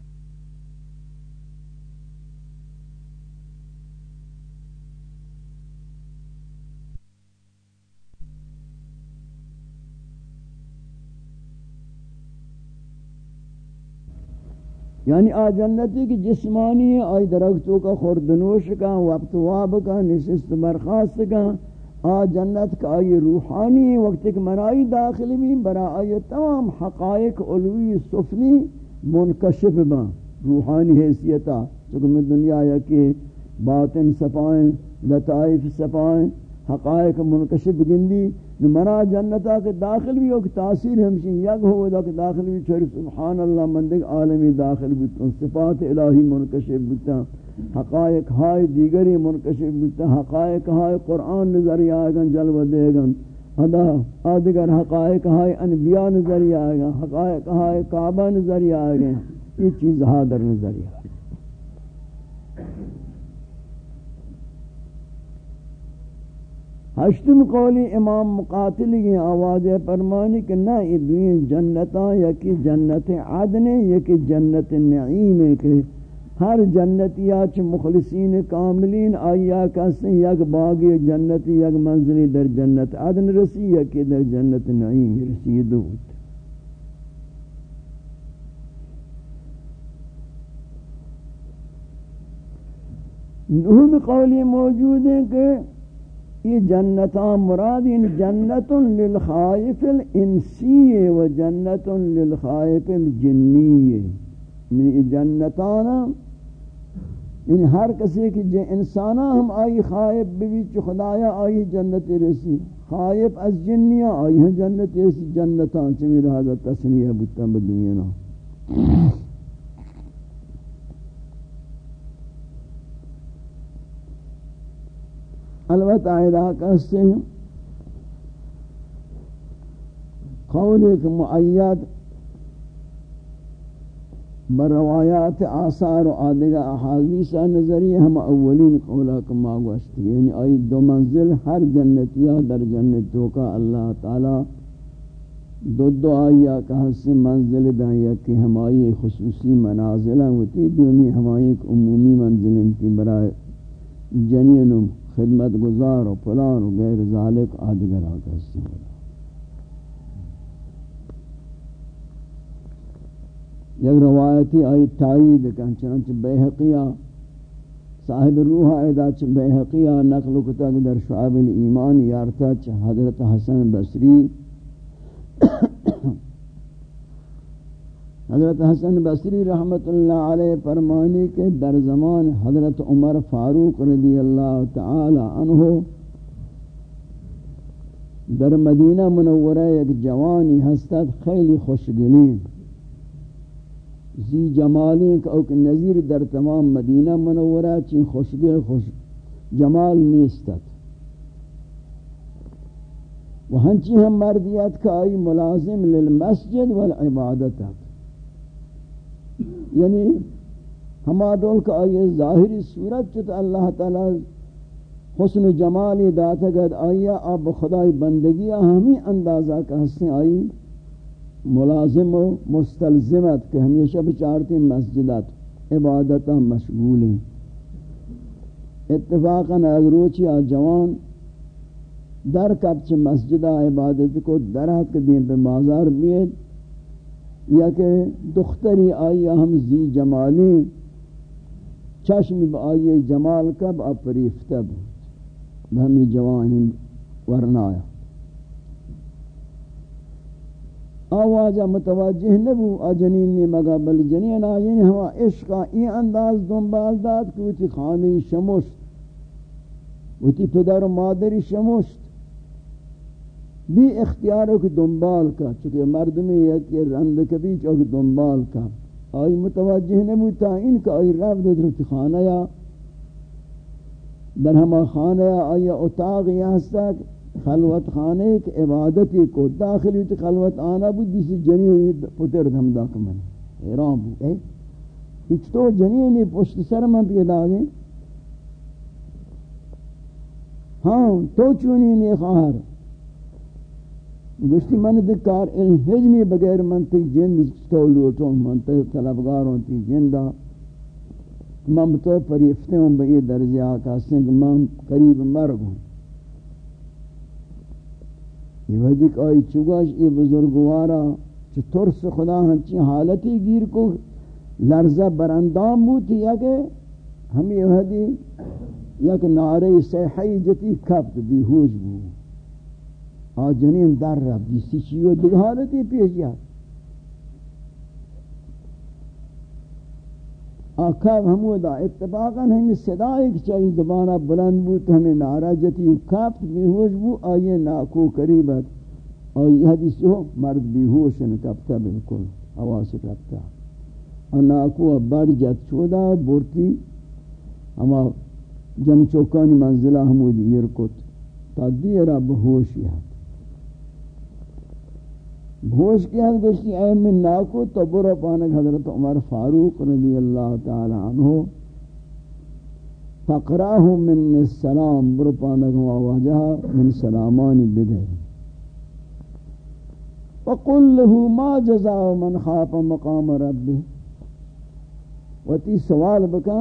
یعنی آ جنتی کی جسمانی ہے، آئی درختوں کا خوردنوش کا، وقت واب کا، نشست برخاست کا آ جنت کا یہ روحانی وقت ایک منائی داخل بھی برا آئی تمام حقائق علوی سفلی منکشف با روحانی حیثیتا چکہ میں دنیا یا کہ باطن صفائیں لطائف صفائیں حقائق منکشف گندی منا جنتا کے داخل بھی ہو، کہ تاثیر ہمشین یک ہو، دا کہ داخل بھی چھوڑی، سبحان اللہ مندگ عالمی داخل بھی صفات الہی منکشف بھی حقائق ہائے دیگری منکشف بھی حقائق ہائے قرآن نظری آئے گا، جلوہ دے گا، ادا آدگر حقائق ہائے انبیاء نظری آئے گا، حقائق ہائے کعبہ نظری آئے گا، یہ چیز حاضر نظری آئے گا ہشتم قولی امام مقاتل کی آواز فرمانی کہ نہ یہ دوئیں جنتاں یکی جنت عدن یکی جنت نعیم ہے کہ ہر جنتیا چ مخلصین کاملین آیا کسیں یک باغی جنتی یک منزلی در جنت عدن رسی یکی در جنت نعیم رسی دود نہم قولی موجود ہے کہ یہ جنتان مراد ان جنت للخائف الانسی و جنت للخائف الجنی یعنی جنتان ان یعنی ہر کسی کی جو انسانہ ہم آئی خائف بھی چو خدایا آئی جنت رسی، خائف از جنیاں آئی ہیں جنت رسی جنتان چمی رہا دا تسنیہ بتا بدنیا نا البتہ علاقہ سے قول ایک معید بروایات آثار و آدھگا احادیثہ نظری ہم اولین قولہ کما گوشتی یعنی آئی دو منزل ہر جنتیہ در جنتوں کا اللہ تعالی دو دو آئیہ کا حصہ منزل دائیہ کی ہمائی خصوصی منازلہ ہوتی دومی ہمائی عمومی منزل انتی برای جنینم خدمت گزار و پلان و غیر ذالک آدگر آتا ہے یک روایتی آئی تائید کن چنانچہ بیحقیہ صاحب روح ایدہ چھ بیحقیہ نقل کتا در شعب الایمان یارتا چھ حضرت حسن بصری حضرت حسن بصری رحمت اللہ علیہ فرمانی کے در زمان حضرت عمر فاروق رضی اللہ تعالی عنہ در مدینہ منورہ ایک جوانی ہستت خیلی خوشگلی زی جمالی کا اوک نظیر در تمام مدینہ منورہ چین خوشگل خوش جمال نیستت و ہنچی ہم مردیت کا آئی ملازم للمسجد والعبادتت یعنی ہما دول کا آئی ظاہری صورت چت اللہ تعالی حسن جمالی داتا گد آیا اب خدای بندگی ہمیں اندازہ کا حسن آئی ملازم و مستلزمت کہ ہمیشہ بچارتی مسجدات عبادتہ مشغول ہیں۔ اتفاقا اگروچی آ جوان در کبچ مسجدہ عبادت کو درہت دین پہ مازار بیت یا کہ دختری آئی ہم زی جمالی، چشم با آئی جمال کب اپریفتہ بود؟ بہمی جوانی ورنایا. آواجہ متوجہ نبو آجنین نے مگا بل جنین آئین یعنی ہوا عشقا این انداز دنبال داد کہ وہ تی خانی شمشت وہ تی پدر و مادری شمشت. بھی اختیاروں کی دنبال کا، چونکہ مرد میں یک رند کبھی چوک دنبال کا۔ آئی متوجہ نبوتا ان کا آئی رب دو خانہ یا در ہما خانہ یا آئی اتاق یا ہستا خلوت خانے کی عبادتی کو داخلی تی خلوت آنا بود دیسی جنی پتر دھم داک من حیران بود۔ اے ہچ تو جنی نہیں پشت سر من پیدا گئے۔ ہاں تو چونی نہیں خواہر۔ گوشتی من دکار ان ہجنی بغیر من تی جن تولوٹوں من تی طلبگاروں تی جندہ من تو پریفتے ہوں بئی درجہ آکا سنگ من قریب مرگ ہوں۔ یہ وحدی آئی چگاش یہ بزرگوارا چھ ترس خدا ہنچی حالتی گیر کو لرزہ برندام بوتی یا کہ ہم وحدی یک نعرہ صحیح جتی کبت بھی ہوش بو۔ آ جنین در رب دیسی چیو دیگه حالتی پیش یا آکاب ہمو دا اتفاقا ہمیں صدا ایک چاہی زبانہ بلند بود ہمیں نعرہ جتی کبت بھی ہوش بو آئیے ناکو قریبت آئی حدیث ہو مرد بھی ہوش نکبتا بالکل، حواس کبتا اور ناکو بڑھ جت چودا بورتی ہما جن چوکانی منزلہ ہمودی یرکت تا دیرہ بہوش یاد بہوش کی حد گوشتی اے من ناکو تو برا پانک حضرت عمر فاروق رضی اللہ تعالی عنہ فقراہ من السلام برا پانک واجہ من سلامانی بدے وقل له ما جزاء من خاف مقام ربه وتی سوال بکا،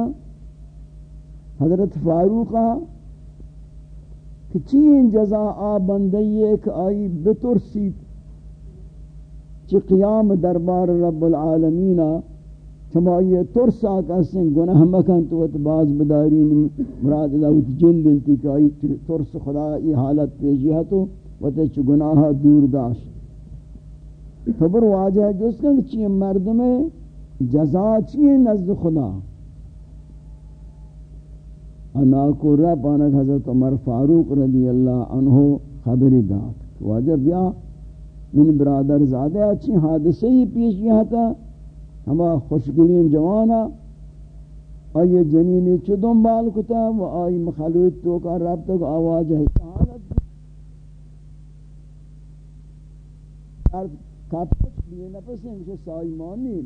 حضرت فاروقہ کہ چین جزا آ بندی ایک آئی بترسی چی قیام دربار رب العالمین چما ترسا کسیں گناہ مکن تو باز بدارین مراد اللہ جن دنتی کہ آئی ترس خدا ای حالت پیجی ہے تو وتے چ گناہ دور داشت. خبر واجہ ہے جس کہ چین مرد میں جزا چین نزد خدا؟ انا کو رب آنک حضرت عمر فاروق رضی اللہ عنہ خبری داد. واجہ بیا من برادر زادہ اچھی حادثے ہی پیش گیا تھا، ہما خوشگلین جوانا، آئی جنینی چو دنبال کتا، و آئی مخلوط تو کا رب تک آواز ہے حالت کپش بھی نفس ہیں مجھے سائی مانی۔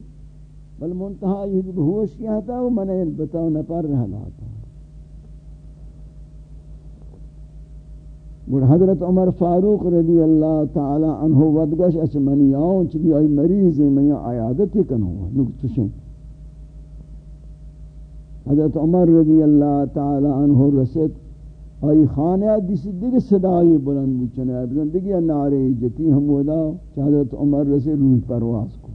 بل منتہا یہ بہوش کیا تھا وہ منہ بتاؤ نپر رہا تھا۔ اور حضرت عمر فاروق رضی اللہ تعالی عنہ ودگش اس منیاؤں چلی آئی مریض ہیں منیا عیادتی کنو نکتشیں۔ حضرت عمر رضی اللہ تعالی عنہ رسد آئی خانہ دیسی دیگه صدای بلند بچنے آئی بلند دیگه نعرے جتی ہم ودا حضرت عمر رسد روح پرواز کو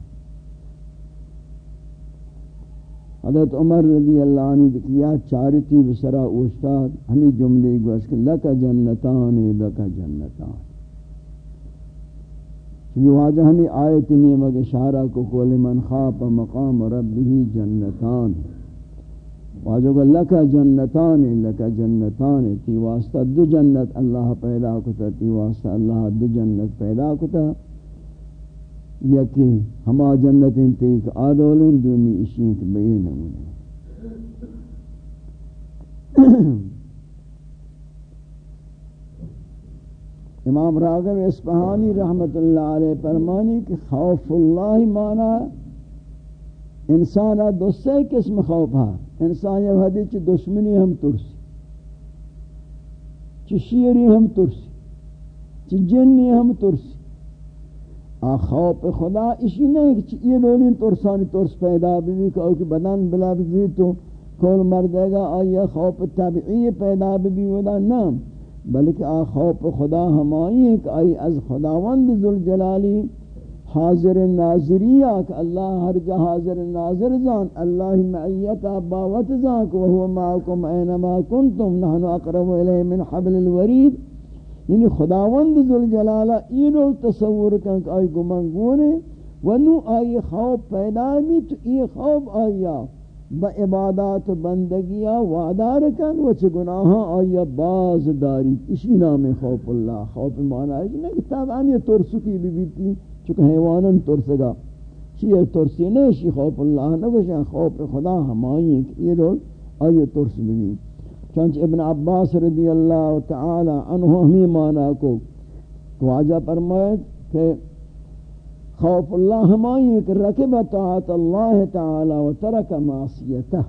حضرت عمر رضی اللہ عنہ دکھیا چارتی بسرا اوستاد ہمیں جملے گوش کہ لکا جنتان لکا جنتان۔ یہ واجہ ہمیں آیت نیمہ کے شارہ کو قول من خاپ مقام ربی جنتان۔ واجہ کو لکا جنتان لکا جنتان۔ تی واسطہ دو جنت اللہ پیدا کتا، تی واسطہ اللہ دو جنت پیدا کتا۔ یکی ہما جنت انتی انتیک آدولن دومی اشین کے بئی نمونے۔ <coughs> امام راغب اسپہانی رحمت اللہ علیہ فرمانی کہ خوف اللہ مانا انسان دو سے قسم خوف ہے۔ انسان یہ حدیث چی دشمنی ہم ترسی، چی شیری ہم ترسی، چی جنی ہم ترسی۔ خوف خدا اسی نہیں کہ یہ لولین ترسانی ترس پیدا بھی کہ اوکی بدن بلا بھی تو کول مردے گا آیا خوف طبعی پیدا بھی ودا نام بلکہ آ خوف خدا ہمائی ہے کہ آئی از خداوند ذوالجلالی حاضر ناظریہ کہ اللہ ہر جا حاضر ناظر زان، اللہ معیت باوت زان کہ وہو معاکم اینما کنتم، نحن اقرب الیہ من حبل الورید۔ یعنی خداوند ذوالجلالہ اینو تصور کن کہ آئی گمنگونے ونو آئی خوف پیدا بھی تو ای خوف آیا با عبادات و بندگیا وعدہ رکن وچ گناہاں آیا باز داری۔ اسی نام خوف اللہ خوف معنی ہے کہ نہیں طبعا یہ ترسکی بھی بیتی چکہ حیوانن ترسگا۔ چیئے ترسی نیشی خوف اللہ نگوشن خوف خدا ہمائیں کہ یہ رول آیا ترس بھی چونچہ ابن عباس رضی اللہ تعالی عنہ ہمیں معنی کو واجہ فرمائے کہ خوف اللہ ہمائی کہ رکب طاعت اللہ تعالی و ترک معصیتہ۔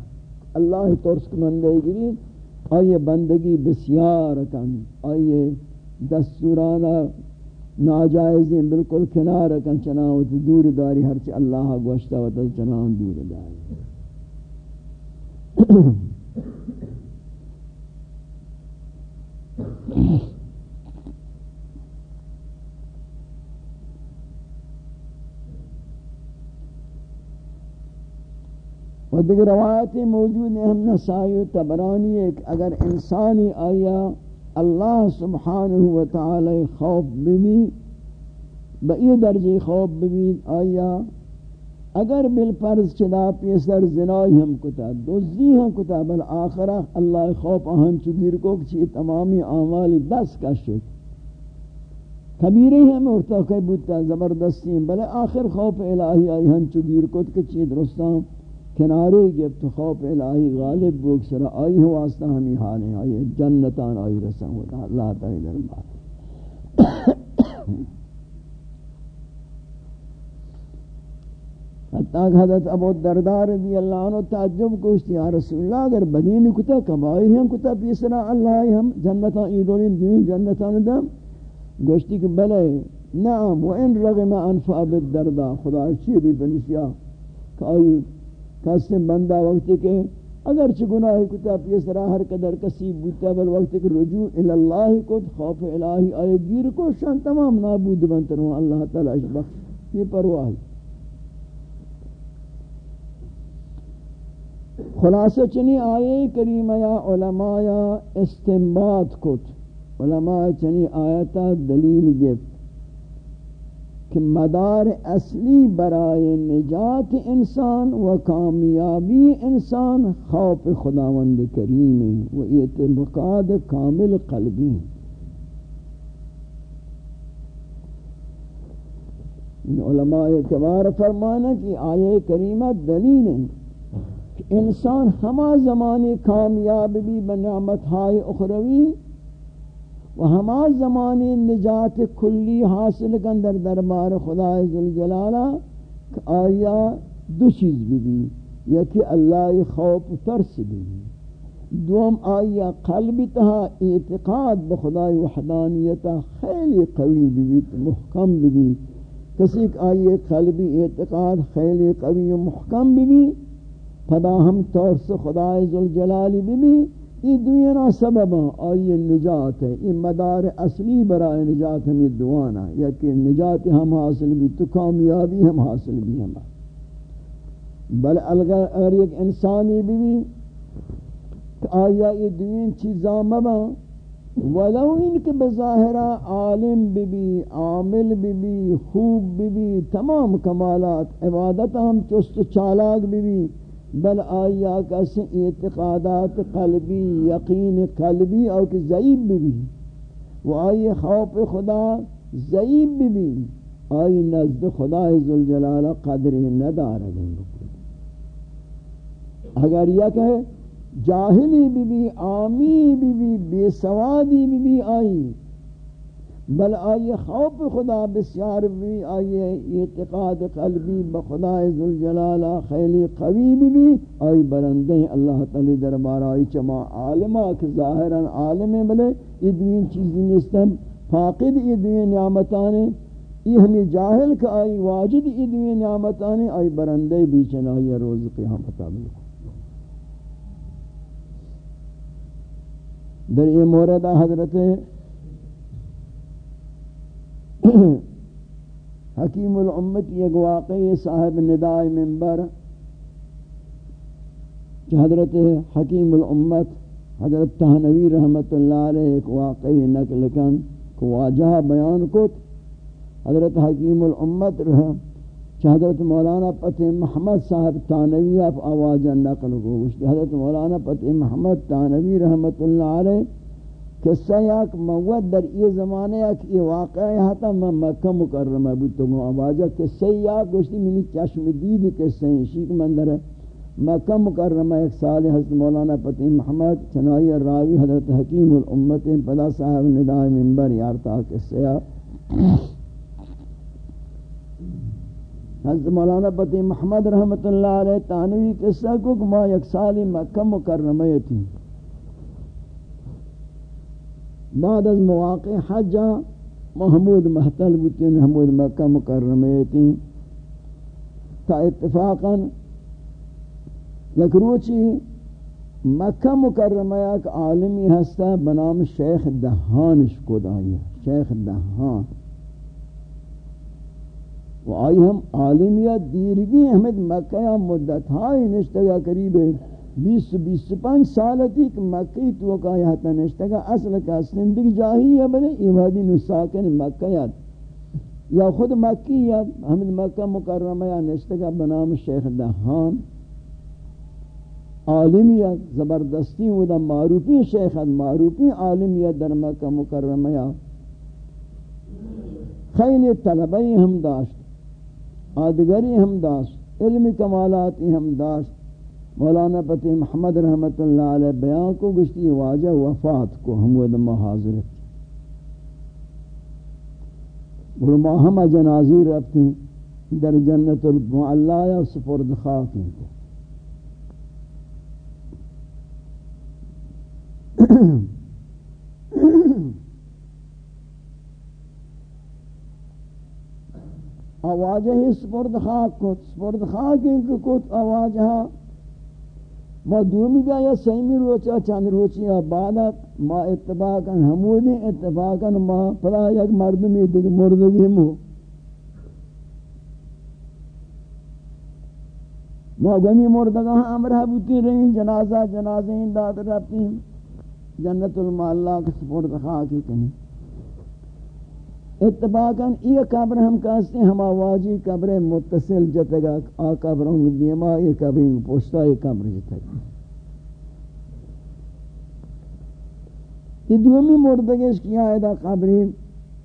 اللہ ترسک مندے گری، آئیے بندگی بسیار کن، آئیے دستورانا ناجائزیں بالکل کنار کن چناوت دور داری ہرچی اللہ گوشتا و تز چنان دور داری۔ <coughs> و دیگر روایتی موجود ہیں ہم نسائی و تبرانی ایک اگر انسانی آیا اللہ سبحانہ و تعالی خوف بمی بئی درجی خوف بمی آیا اگر بالفرض چدا پیسر زنائی ہم کتا، دوزی ہم کتا، بل آخرہ اللہ خوف آہن چگیر کو کچی تمامی آمال دس کا شک کبیرے ہیں مرتقی بودتا زبردستی ہیں، بلے آخر خوف الہی آئی ہن چگیر کو کچی درستان کنارے گفت خوف الہی غالب بوک سر آئی ہو واسطہ ہمیں حال ہیں، آئی جنتان آئی رسن ہوتا اللہ تعالی دربار۔ <coughs> حتیٰ کہ حضرت ابو دردار رضی اللہ عنہ تعجب کوشتی یا رسول اللہ، اگر بدین کتا کبائی ہم کتا، پیسرا اللہ ہم جنتان ایدولیم دین جنتان دم گوشتی کہ بلے، نعم وان رغم انفع بالدردہ خدا چی بھی بنسیا کہ آئی کسی بندہ وقتی کہ اگر چھ گناہی کتا پیس رہا ہر قدر کسی بوتا، بل وقتی کہ رجوع الاللہ کو خوف الہی آئے گیر کو، شان تمام نابود بنتر ہوں اللہ تعالی اش بخش. یہ پرواہی. خلاصہ چنی آئے کریم یا علماء استنباد کت۔ علماء چنی آیتا دلیل گفت کہ مدار اصلی برائے نجات انسان و کامیابی انسان خوف خداوند کریم و اعتقاد کامل قلبی علماء کبار فرمانا کہ آیے کریمہ دلیل ہے۔ کہ انسان ہما زمانے کامیاب بھی بنعمت ہائے اخروی و ہما زمانی نجات کلی حاصل کن در دربار خدا ذوالجلالہ آیا دو چیز بھی بھی، یکی اللہ خوف ترس بھی دوم آیا قلبی تہا اعتقاد بخدا وحدانیتا خیلی قوی بھی محکم بھی کسی آئی قلبی اعتقاد خیلی قوی و محکم بھی پدا ہم ترس خدا ذوالجلال بھی یہ دنیا سبب آئی نجات ہے یہ مدار اصلی برائے نجات ہمیں دعانا یا کہ نجات ہم حاصل بھی، تو کامیابی ہم حاصل بھی ہم بل اگر ایک انسانی بھی بھی آیا یہ دین چیزاں مبا ولو ان کے بظاہرہ عالم بھی بھی عامل بھی بھی خوب بھی بھی تمام کمالات، عبادت ہم چست چالاک بھی بھی بل آیا کس اعتقادات قلبی، یقین قلبی او کہ ضعیب بھی بھی۔ وہ آئی خوف خدا ضعیب بھی بھی۔ آئی نزد خدا ذوالجلال قدر ندار اگر یہ کہ جاہلی بھی بھی عامی بھی بھی، بے سوادی بھی بھی آئی۔ بل آئی خوف خدا بسیار بھی آئی اعتقاد قلبی بخدا ذوالجلالہ خیلی قوی بھی آئی برندے اللہ تعالی دربار آئی چما عالمہ کہ ظاہرا عالم بلے۔ یہ دوین چیزی نستم فاقد یہ دوین نعمتانے یہ ہمیں جاہل کہ آئی واجد یہ دوین نعمتانے آئی برندے بھی چنائی روز قیامتا بھی در یہ موردہ حضرت <coughs> حکیم الامت ایک واقعی صاحب ندائی منبر حضرت حکیم الامت، حضرت تہنوی رحمت اللہ علیہ ایک واقعی نقل کن کو واجہ بیان کت. حضرت حکیم الامت حضرت مولانا پتہ محمد صاحب تانوی آپ آواز نقل کو حضرت مولانا پتہ محمد تانوی رحمت اللہ علیہ قصہ یک موت در یہ زمانے یک یہ واقعہ ہے میں مکہ مکرمہ بودتا ہوں آوازہ قصہ یک گوشتی منی چشم دید قصہ ہیں شیخ مندر ہے مکہ مکرمہ ایک سال حضرت مولانا پتہ محمد چنائی راوی حضرت حکیم الامت پدا صاحب ندائی منبر یارتا قصہ یک حضرت مولانا پتی محمد رحمت اللہ علیہ تانوی قصہ کو کہ ما یک سالی مکہ مکرمہ تھی بعد از مواقع حج محمود محتل بوتی محمود مکہ مکرمہ تھی تا اتفاقا یک روچی مکہ مکرمہ ایک عالمی ہستا بنام شیخ دہانش کو دائی شیخ دہان و آئی ہم عالمیت دیرگی احمد مکہ مدت ہائی نشتگا قریب بیس بیس پانچ سالتی کہ مکہ تو کا یہاں نشتگا اصل کا زندگی جاہی ہے بلے ایوادی نساکن مکہ یا خود مکی یا حمد مکہ مکرمہ یا نشتگا بنام شیخ دہان عالمیت زبردستی ہوتا معروفی شیخت معروفی عالمیت در مکہ مکرمہ یا. خیلی طلبی ہم داشت، آدگری ہم داشت، علم کمالاتی ہم داشت. مولانا پتی محمد رحمت اللہ علیہ بیان کو گشتی واجہ وفات کو ہم ودما حاضرت برما ہم جنازی رفتی در جنت المعلا یا سپرد خاکی کو آواجہ ہی سپرد خاک کت سپرد خاک انکو کت آواجہ ما دومی بیا یا سیمی روچا چند روچی بعدت ما اتباقا ہمودی اتباقا ما پلا یک مردمی دیکھ مردگی مو ما گمی مردگا ہاں امرہ بوتی رہی جنازہ جنازہ داد رفتی جنت المعلہ کے سپرد خاکی کنی۔ اتباقاً یہ قبر ہم کہتے ہیں، ہم آواجی قبر متصل جتگا آ قبروں دیما، یہ قبر پوشتا یہ قبر جتگا یہ دومی مردگش کیا ہے دا قبری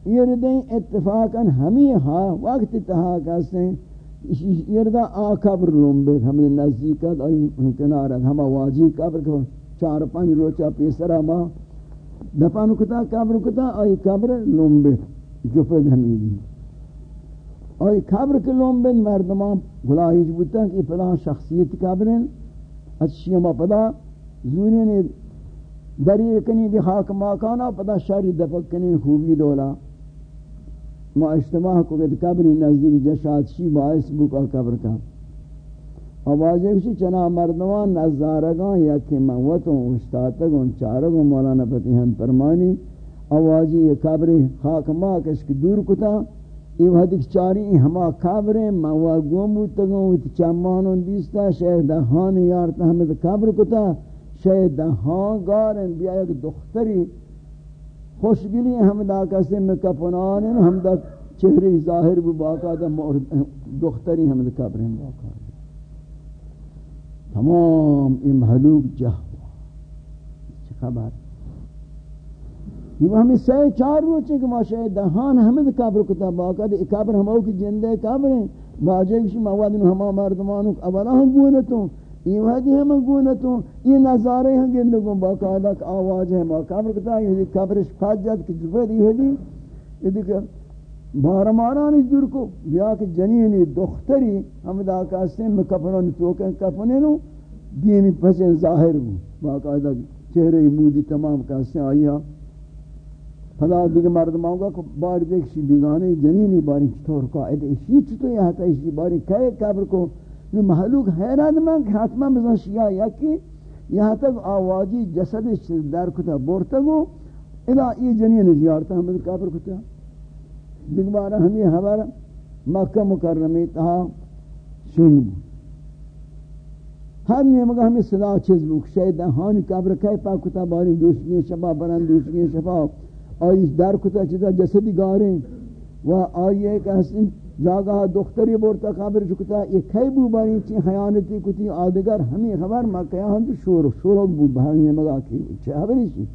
یہ ردیں اتفاقاً ہمیں ہاں وقت تہا کہتے ہیں، یہ آ قبر روم بے ہمیں نزدیکت اور کنارت ہم آواجی قبر کو چار پانچ روچا پیسرا ماں دپانو کتا، قبر کتا، آئی قبر لوم بے۔ جفد حمیدی. اور خبر کے لوم بن مردمان گلاہیج بودتا کہ فلان شخصیت قبرن اچھی ہما پدا زونی نے دری کنی دی خاک ماکانا، پدا شر دفق کنی خوبی دولا. ما اجتماع کو کہ قبر نزدیک جشاد شی باعث بکا قبر کا. آوازیں کسی چنا مردمان نظارگاں یا کہ موتوں اشتاتگوں چارگوں مولانا پتی ہم فرمانی آوازی یہ قبر خاک ما کس کی دور کتا یہ وحدی چاری ہما قبریں موا گومو تگوں چمانوں دیستا، شاید دہان یارتا ہمیں قبر کتا، شاید دہان گارن، بیا ایک دختری خوشگلی ہم دا کسی میں کپنان ہم دا چہرے ظاہر بھی باقا دا دختری ہم دا قبر قبریں باقا تمام این محلوک جہ چه خبر؟ یہ ہمیں سے چار روچ روچے کہ ماشاء دہان ہمیں قبر کتا باقا دے قبر ہمو کی جندے قبر ہیں۔ باجے کشی مواد ہما مردمانو اولا ہم گونتوں، یہ وحدی ہم گونتوں، یہ نظارے ہیں گندگوں باقا دا آواز ہے، ما قبر کتا یہ قبرش فاجد کی جفت یہ دی یہ دی دیکھا بارمارانی دور کو بیا کہ جنینی دختری، ہم دا کاستے میں کفنوں توکن کفنے نو دیمی پسن ظاہر ہوں۔ باقاعدہ چہرے مودی تمام کاستے آئیا خدا دیگه مردم آنگا که بار دیگه شی بیگانه جنینی باری چطور قائد اشی چطور یا حتی اشی باری که قبر کو نو محلوک حیران من که حتما بزن شیعه یکی یہاں تک آوازی جسد در کتا بورتا گو ادا یہ جنین زیارتا ہم قبر کتا دیکھ بارا ہمیں خبر مکہ مکرمی تہا سن بود ہر نیمگا ہمیں صدا چیز بک شاید ہانی قبر کئی پاک کتا باری دوسری شبا برن دوسری شبا آئی در کتا چیزا جسدی گاریں و آئی ایک حسن جاگہ دختری بورتا خبر چکتا یہ کئی بو باری چی خیانتی کتی آدگر ہمیں خبر مکہ ہم تو شور شور بو بھرنے مگا کی چی خبری چی؟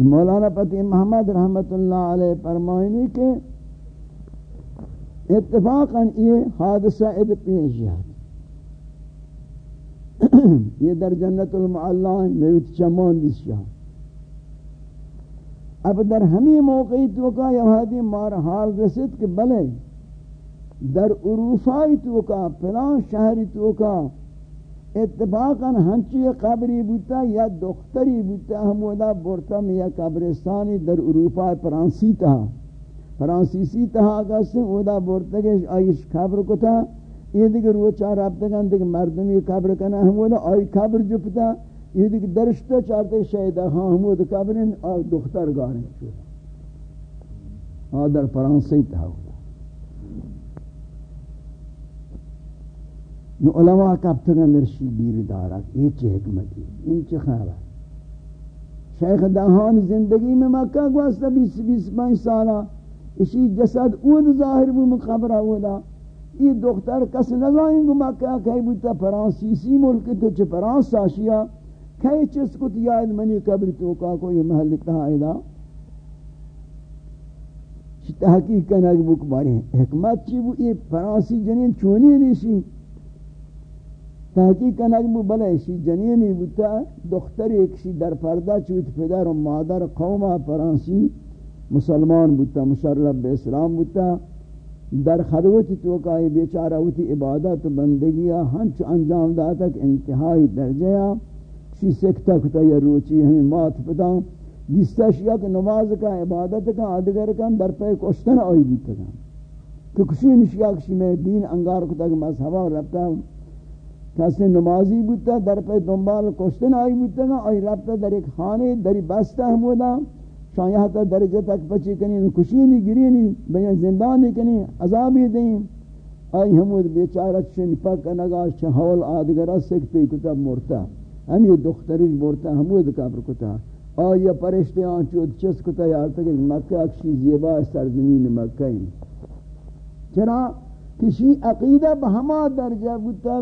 مولانا پتی محمد رحمت اللہ علیہ فرمائنی کہ اتفاقا یہ حادثہ اد پیش جات یہ در جنت المعلان میوت چمان دیس جات اب در ہمیں موقعی تو کا یہ مار حال رسید کہ بلے در عروفائی تو کا پلان شہری تو کا اتفاقا ہنچی قبری بوتا یا دختری بوتا ہمودا بورتا میں یا قبرستانی در عروفائی پرانسی تہا فرانسیسی تہا آگا سے اودا بورتا کہ آئیش قبر کو تھا یہ دیکھ روچا رابطہ کن دیکھ مردمی قبر کنا ہمودا آئی قبر جو پتا یعنی یہ دیکھ درشتہ چاہتے شہدہ ہاں حمود قبرن اور دختر گارن چودا ہاں در فرانسی تھا نو علماء کب تک نرشی بیر دارک یہ چه حکمتی؟ این چه خیرہ شیخ دہان زندگی میں مکہ گوستا بیس بیس پانچ سالہ اسی جسد اود ظاہر بو مقبرہ ہودا یہ دختر کس نظائیں گو مکہ کہی بوتا فرانسیسی ملک تو چھ فرانس ساشیا کئی چیز کو تیاد منی قبر توکا کو یہ محل تحائدہ چی تحقیق کرنا کہ بک باری حکمت چی بو؟ یہ فرانسی جنین چونی نیشی تحقیق کرنا کہ بو بلے شی جنینی بوتا دختر ایک شی در پردہ چوت پدر و مادر قوم فرانسی مسلمان بوتا مشرف بے اسلام بوتا در خدوت توکا یہ بیچارہ ہوتی عبادت بندگیہ ہنچ انجام داتا کہ انتہائی درجہ چی سکتا کتا یا روچی ہمیں مات پتا جستا شیا کہ نماز کا، عبادت کا، آدگر کا در پہ کشتن آئی بیتا گا کہ کسی نشیا کسی میں دین انگار کتا کہ مذہبہ ربتا کسی نمازی بیتا در پہ دنبال کشتن آئی بیتا گا آئی ربتا در ایک خانے دری بستا ہمودا شاید تا درجہ تک پچی کنی، کشی نہیں گری نہیں بیان زندانی کنی، عذابی دیں۔ آئی ہمود بیچارہ چنی پک نگاہ چھ آدگرہ سکتے کتا مرتا۔ ہے ہم یہ دختریش بورتا ہمود کابر کتا آیا پرشتے آن چود چس کتا یارتا کہ مکہ اکشی زیبا سرزمین مکہ ہی چرا کسی عقیدہ بہما درجہ بودتا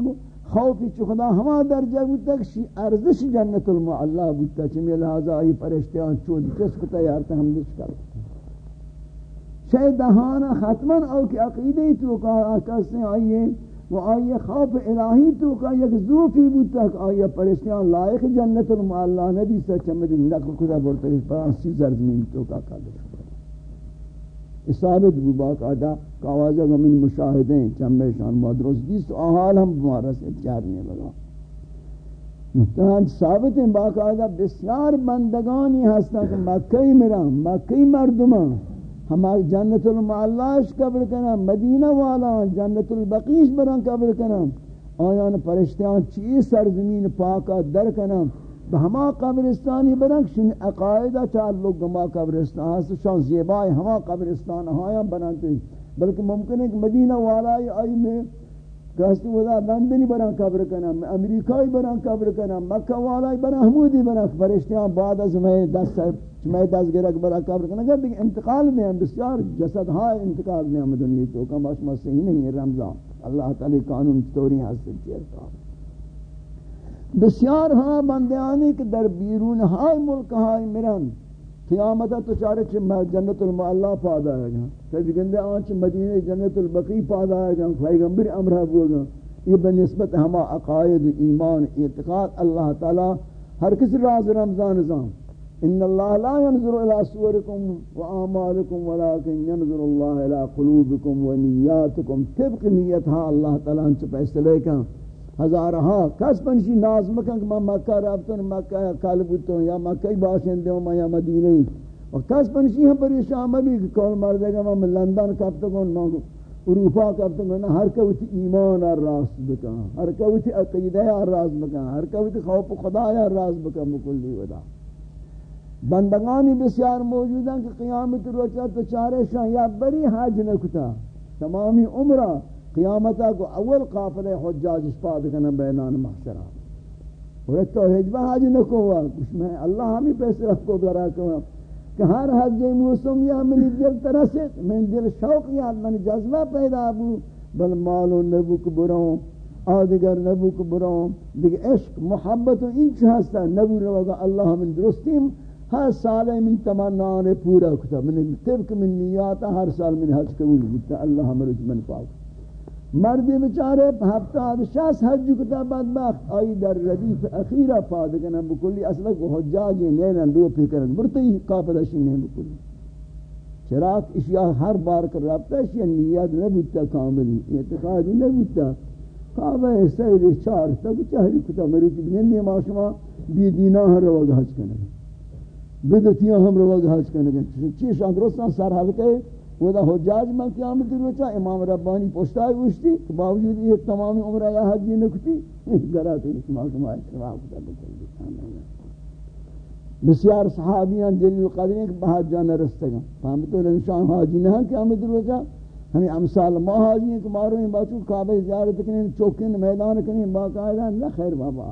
خوفی چو خدا ہما درجہ بودتا کسی ارزش جنت المعلا بودتا چمی لہذا آئی پرشتے آن چود چس کتا یارتا ہم دس کرتا شاید دہانا ختمان او کی عقیدہ تو کہا کسی آئیے و آیا خواب الہی تو کا یک زوفی بوتا کہ آیا پریشان لائق جنت المعلا نبی سے چمد نکو خدا برتری فرانسی زرزمین تو کا قدر ثابت بو باق آدھا کاوازہ گمین مشاہدیں چمبے شان مادروز دیس آحال ہم بمارا سے چارنے لگا تنان ثابت باقاعدہ بسیار بندگانی هستند که مکی میرم مکی مردمان. ہماری جنت المعلاش قبر کنا مدینہ والا جنت البقیش بران قبر کنا آیان پرشتیان چی سرزمین پاکا در کنا ہمہ قبرستانی بران، شن اقائدہ تعلق گما قبرستان ہست شان زیبائی ہما قبرستان ہایا بنانتے بلکہ ممکن ہے کہ مدینہ والا آئی میں کہستی ودا لندنی بران قبر کنم امریکای بران قبر کنم مکہ والای بران، حمودی بران، فرشتیان بعد از میں دست میں دست گرک بران قبر کنم. اگر دیکھ انتقال میں ہم بسیار جسد ہائی انتقال میں ہم دنیا تو. کم اسمہ صحیح نہیں ہے رمضان. اللہ تعالی قانون توری حاصل کیا بسیار ہاں بندیانی کہ در بیرون ہائی ملک ہائی مران قیامت تو چارے چھ جنت المعلا پادا ہے گا۔ تجھ گندے آنچ مدینہ جنت البقی پادا ہے گا۔ پیغمبر امر امرہ بوگا یہ بنسبت ہما عقائد ایمان، اعتقاد اللہ تعالی، ہر کسی راز رمضان زام ان اللہ لا ينظر الى صوركم واعمالكم ولكن ينظر الله الى قلوبكم ونياتكم طبق نیتها ہاں اللہ تعالی ان سے فیصلے کا ہزارہا کس پنشی ناز مکن کہ میں مکہ رابطن مکہ یا کالبوتوں یا مکہ باشندے ہوں یا مدینہ و کس پنشی ہم پریشان بھی کہ کول مردے گا میں لندن کب تک ہوں اروپا کب تک ہوں ہر کوتی ایمان اور راست بکا ہر کوتی عقیدہ اور راست بکا ہر کوتی خوف خدا اور راست بکا مکلی ودا۔ بندگانی بسیار موجود ہیں کہ قیامت روچہ تو چارے شاہ یا بری حج نکتا تمامی عمرہ قیامتا کو اول قافلے حجاج اسپاد کنا بینان محشرہ. وہ تو حجبہ حاج نکو ہوا کچھ میں اللہ ہمیں پیسے رکھو درا کہ کہ ہر حج موسم یا منی دل ترسد من دل شوق یاد من جذبہ پیدا بو، بل مالو نبو کبروں آدگر نبو کبروں دیکھ عشق، محبت و انچ ہستا، نبو روگا اللہ من درستیم. ہر سال من تمنان پورا کتا، من طبق من نیاتا، ہر سال من حج قبول بودتا اللہ مرج من پاک. مردی بچارے ہفتہ شاس حج کتا بدبخت آئی در ردیف اخیرہ پاد کنا بکلی اصلا کو حجاجی نینا دو پیکرن برتی قافلشی نہیں بکلی۔ چراک اشیاء ہر بار کر رابطہ اشیاء نیت نبیتا کاملی اعتقادی نبیتا کعبہ سید چار تک چہری کتا مریتی بگنی معاشمہ بی دینا ہر روگ حج کنگا بدتیاں ہم روگ حج کنگا چیش اندرستان سر حلقے وہ دا حجاج میں قیامت روچا امام ربانی پوشتائی گوشتی باوجود یہ تمامی عمرہ یا حجی نکتی <laughs> گرہ تیری شما شما اتفاق کتا بکل بسیار صحابیان جلیل قدرین کہ بہت جانا رستگا فہمتو لنشان حاجی نہ قیامت روچا ہمیں امثال ما حاجی ہیں کہ مارو ہیں بچو کعبہ زیارت کنیں چوکن میدان کنیں باقاعدہ نہ خیر بابا.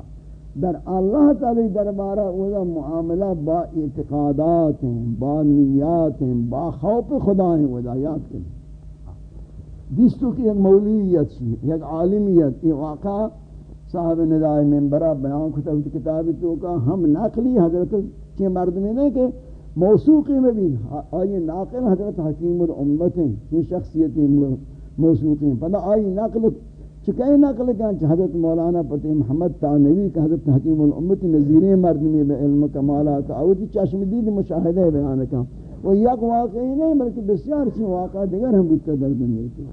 در اللہ تعالی دربارہ وہ معاملہ با اعتقادات ہیں، با نیات ہیں، با خوف خدا ہیں وہ یاد کریں۔ دیستو کی ایک مولیت چی ایک عالمیت، یہ واقعہ صاحب ندائی ممبرہ بیان کتاب کتابی تو کا ہم نقلی حضرت کے مرد میں نہیں کہ موسوقی میں بھی آئی ناقل حضرت حکیم الامت ہیں، یہ شخصیتی موسوقی ہیں۔ پتہ آئی نقل چکے نقل کیا حضرت مولانا پتی محمد تانوی کہ حضرت حکیم الامت نظیر مردمی بے علم کمالات آوتی چشم دید مشاہدہ بیان کا وہ یک واقعی نہیں بلکہ بسیار سی واقع دیگر ہم بودتا در دنیا کی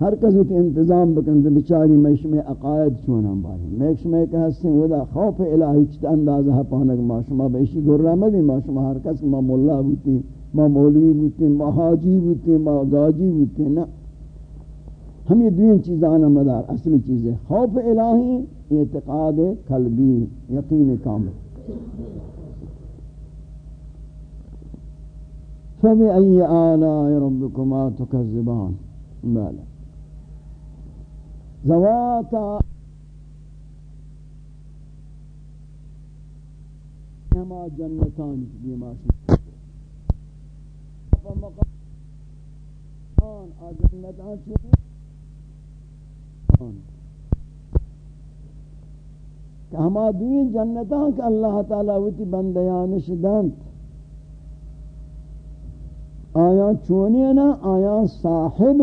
ہر کس انتظام بکند بچاری میش میں عقائد چونا باری میش میں کہ ہستیں ودا خوف الہی چتا اندازہ ہے پانک ما شما بیشی گرہ میں بھی ما شما ہر کس، ما مولا بودتی ما مولوی بودتی ما حاجی بودتی ما گاجی بودتی نا ہم یہ دوین چیزانا مدار، اصل چیزیں خوف الہی، اعتقاد قلبی، یقین کامل۔ فبأي آلاء ربكما تكذبان؟ بلى۔ زواتا كما جنتان بما شئت فمقام جنتان شئت کہ ہما دوئی جنتاں کہ اللہ تعالیٰ وتی بندیانش دنت آیا چونی نا؟ آیا صاحب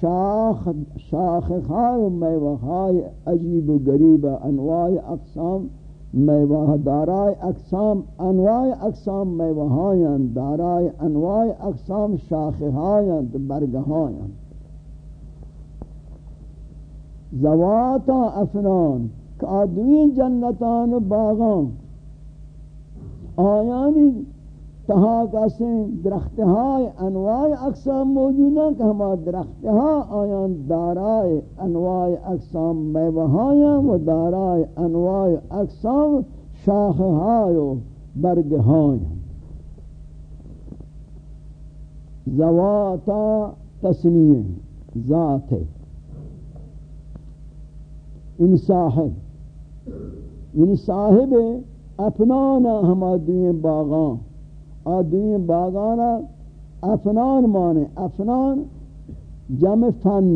شاخ شاخ خائے میوہ عجیب و غریب انواع اقسام، میوہ دارائے اقسام، انواع اقسام میوہ دارائے انواع اقسام، شاخ ہائیں برگہائیں زواتا افنان کہ آدوین جنتان باغان. آیانی تہا کسیں درختہائی انواع اقسام موجود ہیں کہ ہما درختہا آیان دارائے انواع اقسام میوہائیں و دارائے انواع اقسام شاخہائی و برگہائیں زواتا تسنیہ ذات ہے ان صاحب ان صاحب اپنانا ہما دوئیں باغان آ باغانا افنان مانے، افنان جمع فن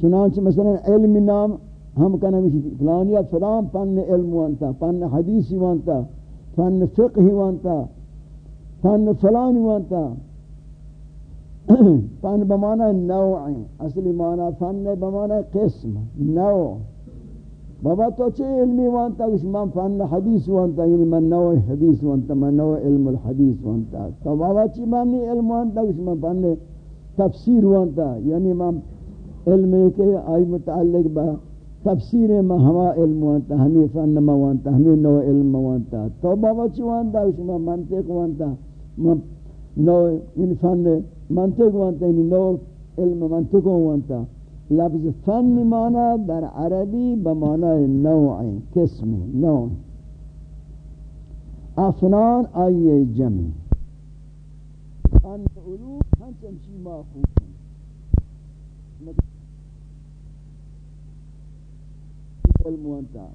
چنانچہ مثلا علم نام ہم کہنا مشی فلانیا فلان فن علم وانتا، فن حدیثی وانتا، فن فقہی وانتا، فن فلانی وانتا۔ فن بمانا نوع. اصلی مانا فن بمانا قسم. نوع. بابا تو چه علمی وانتا؟ کچھ من فن حدیث وانتا. یعنی من نوع حدیث وانتا. من نوع علم الحدیث وانتا. تو بابا چی منی علم وانتا؟ کچھ من فن تفسیر وانتا. یعنی من علم کے آئی متعلق با تفسیر ما ہوا علم وانتا. ہمیں فن ما وانتا. ہمیں نوع علم وانتا. تو بابا چی وانتا؟ کچھ من منطق وانتا. من نوع فن منطق وانتا یعنی نو علم منطق وانتا. لفظ فن مانا در عربی بمانا نوع قسم نوع. افنان آئی جمع. فن علوم ہن چمشی ما خوب علم وانتا.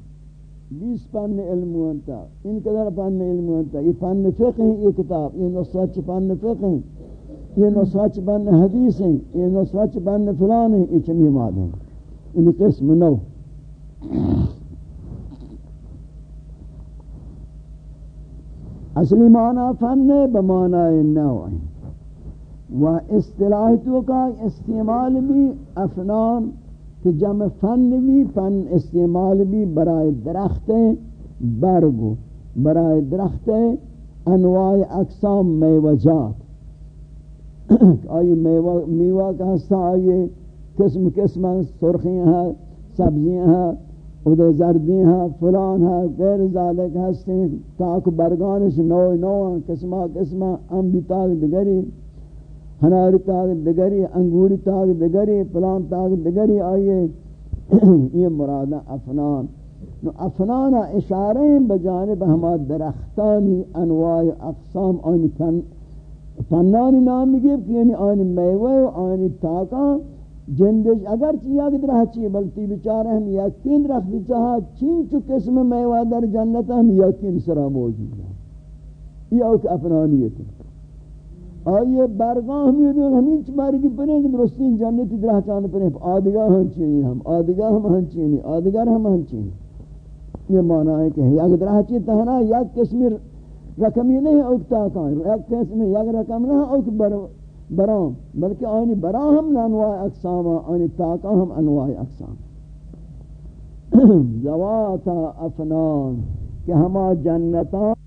بیس پن علم ہوتا ان قدر پن علم ہوتا یہ پن فقہ ہیں یہ کتاب. یہ نصرت پن فقہ ہیں یہ نصرت پن حدیث ہیں، یہ نصرت پن فلان ہیں، یہ چمی ماد ہیں۔ ان قسم نو۔ اصلی معنی فن بمعنی نو ہیں و اصطلاح تو کا استعمال بھی افنان کہ جمع فن بھی، فن استعمال بھی برائے درخت برگو برائے درخت انواع اقسام میوجات۔ <clears throat> آئی میوہ کا حصہ آئیے قسم قسم سرخیاں ہیں، سبزیاں ہیں، ادھر زردی ہیں، فلان ہیں، غیر ذالک ہستے تاک برگانش نو نو قسمہ قسمہ انبتاک دگری، ہناری تاغ دگری، انگوری تاغ دگری پلان تاغ دگری آئیے <clears throat> یہ مرادہ افنان۔ نو افنان اشاریں بجانب ہما درختانی انواع اقسام، آنی فن نام گئے کہ یعنی آنی میوہ و آنی تاکا جندش اگر چیئا کی طرح چیئے بلتی بچارے ہم یقین رکھ دی چاہا چین چو قسم میوہ در جنت ہم یقین سرا موجود ہے یہ اوک افنانیت ہے آئیے برگاہ ہمیں دون ہمیں چماری کی پریں کہ درستین جنتی درہ چاند پریں آدگاہ ہم چینی ہم آدگاہ ہم ہم چینی آدگار ہم ہم چینی یہ معنی ہے کہ یک درہ چی تہنا یک قسم رقمی نہیں اکتا کان یک قسم یک رقم نہ اک برام، بلکہ آنی برام ہم انواع اقسام، آنی تاکا ہم انواع اقسام۔ <clears throat> زواتا افنان، کہ ہما جنتان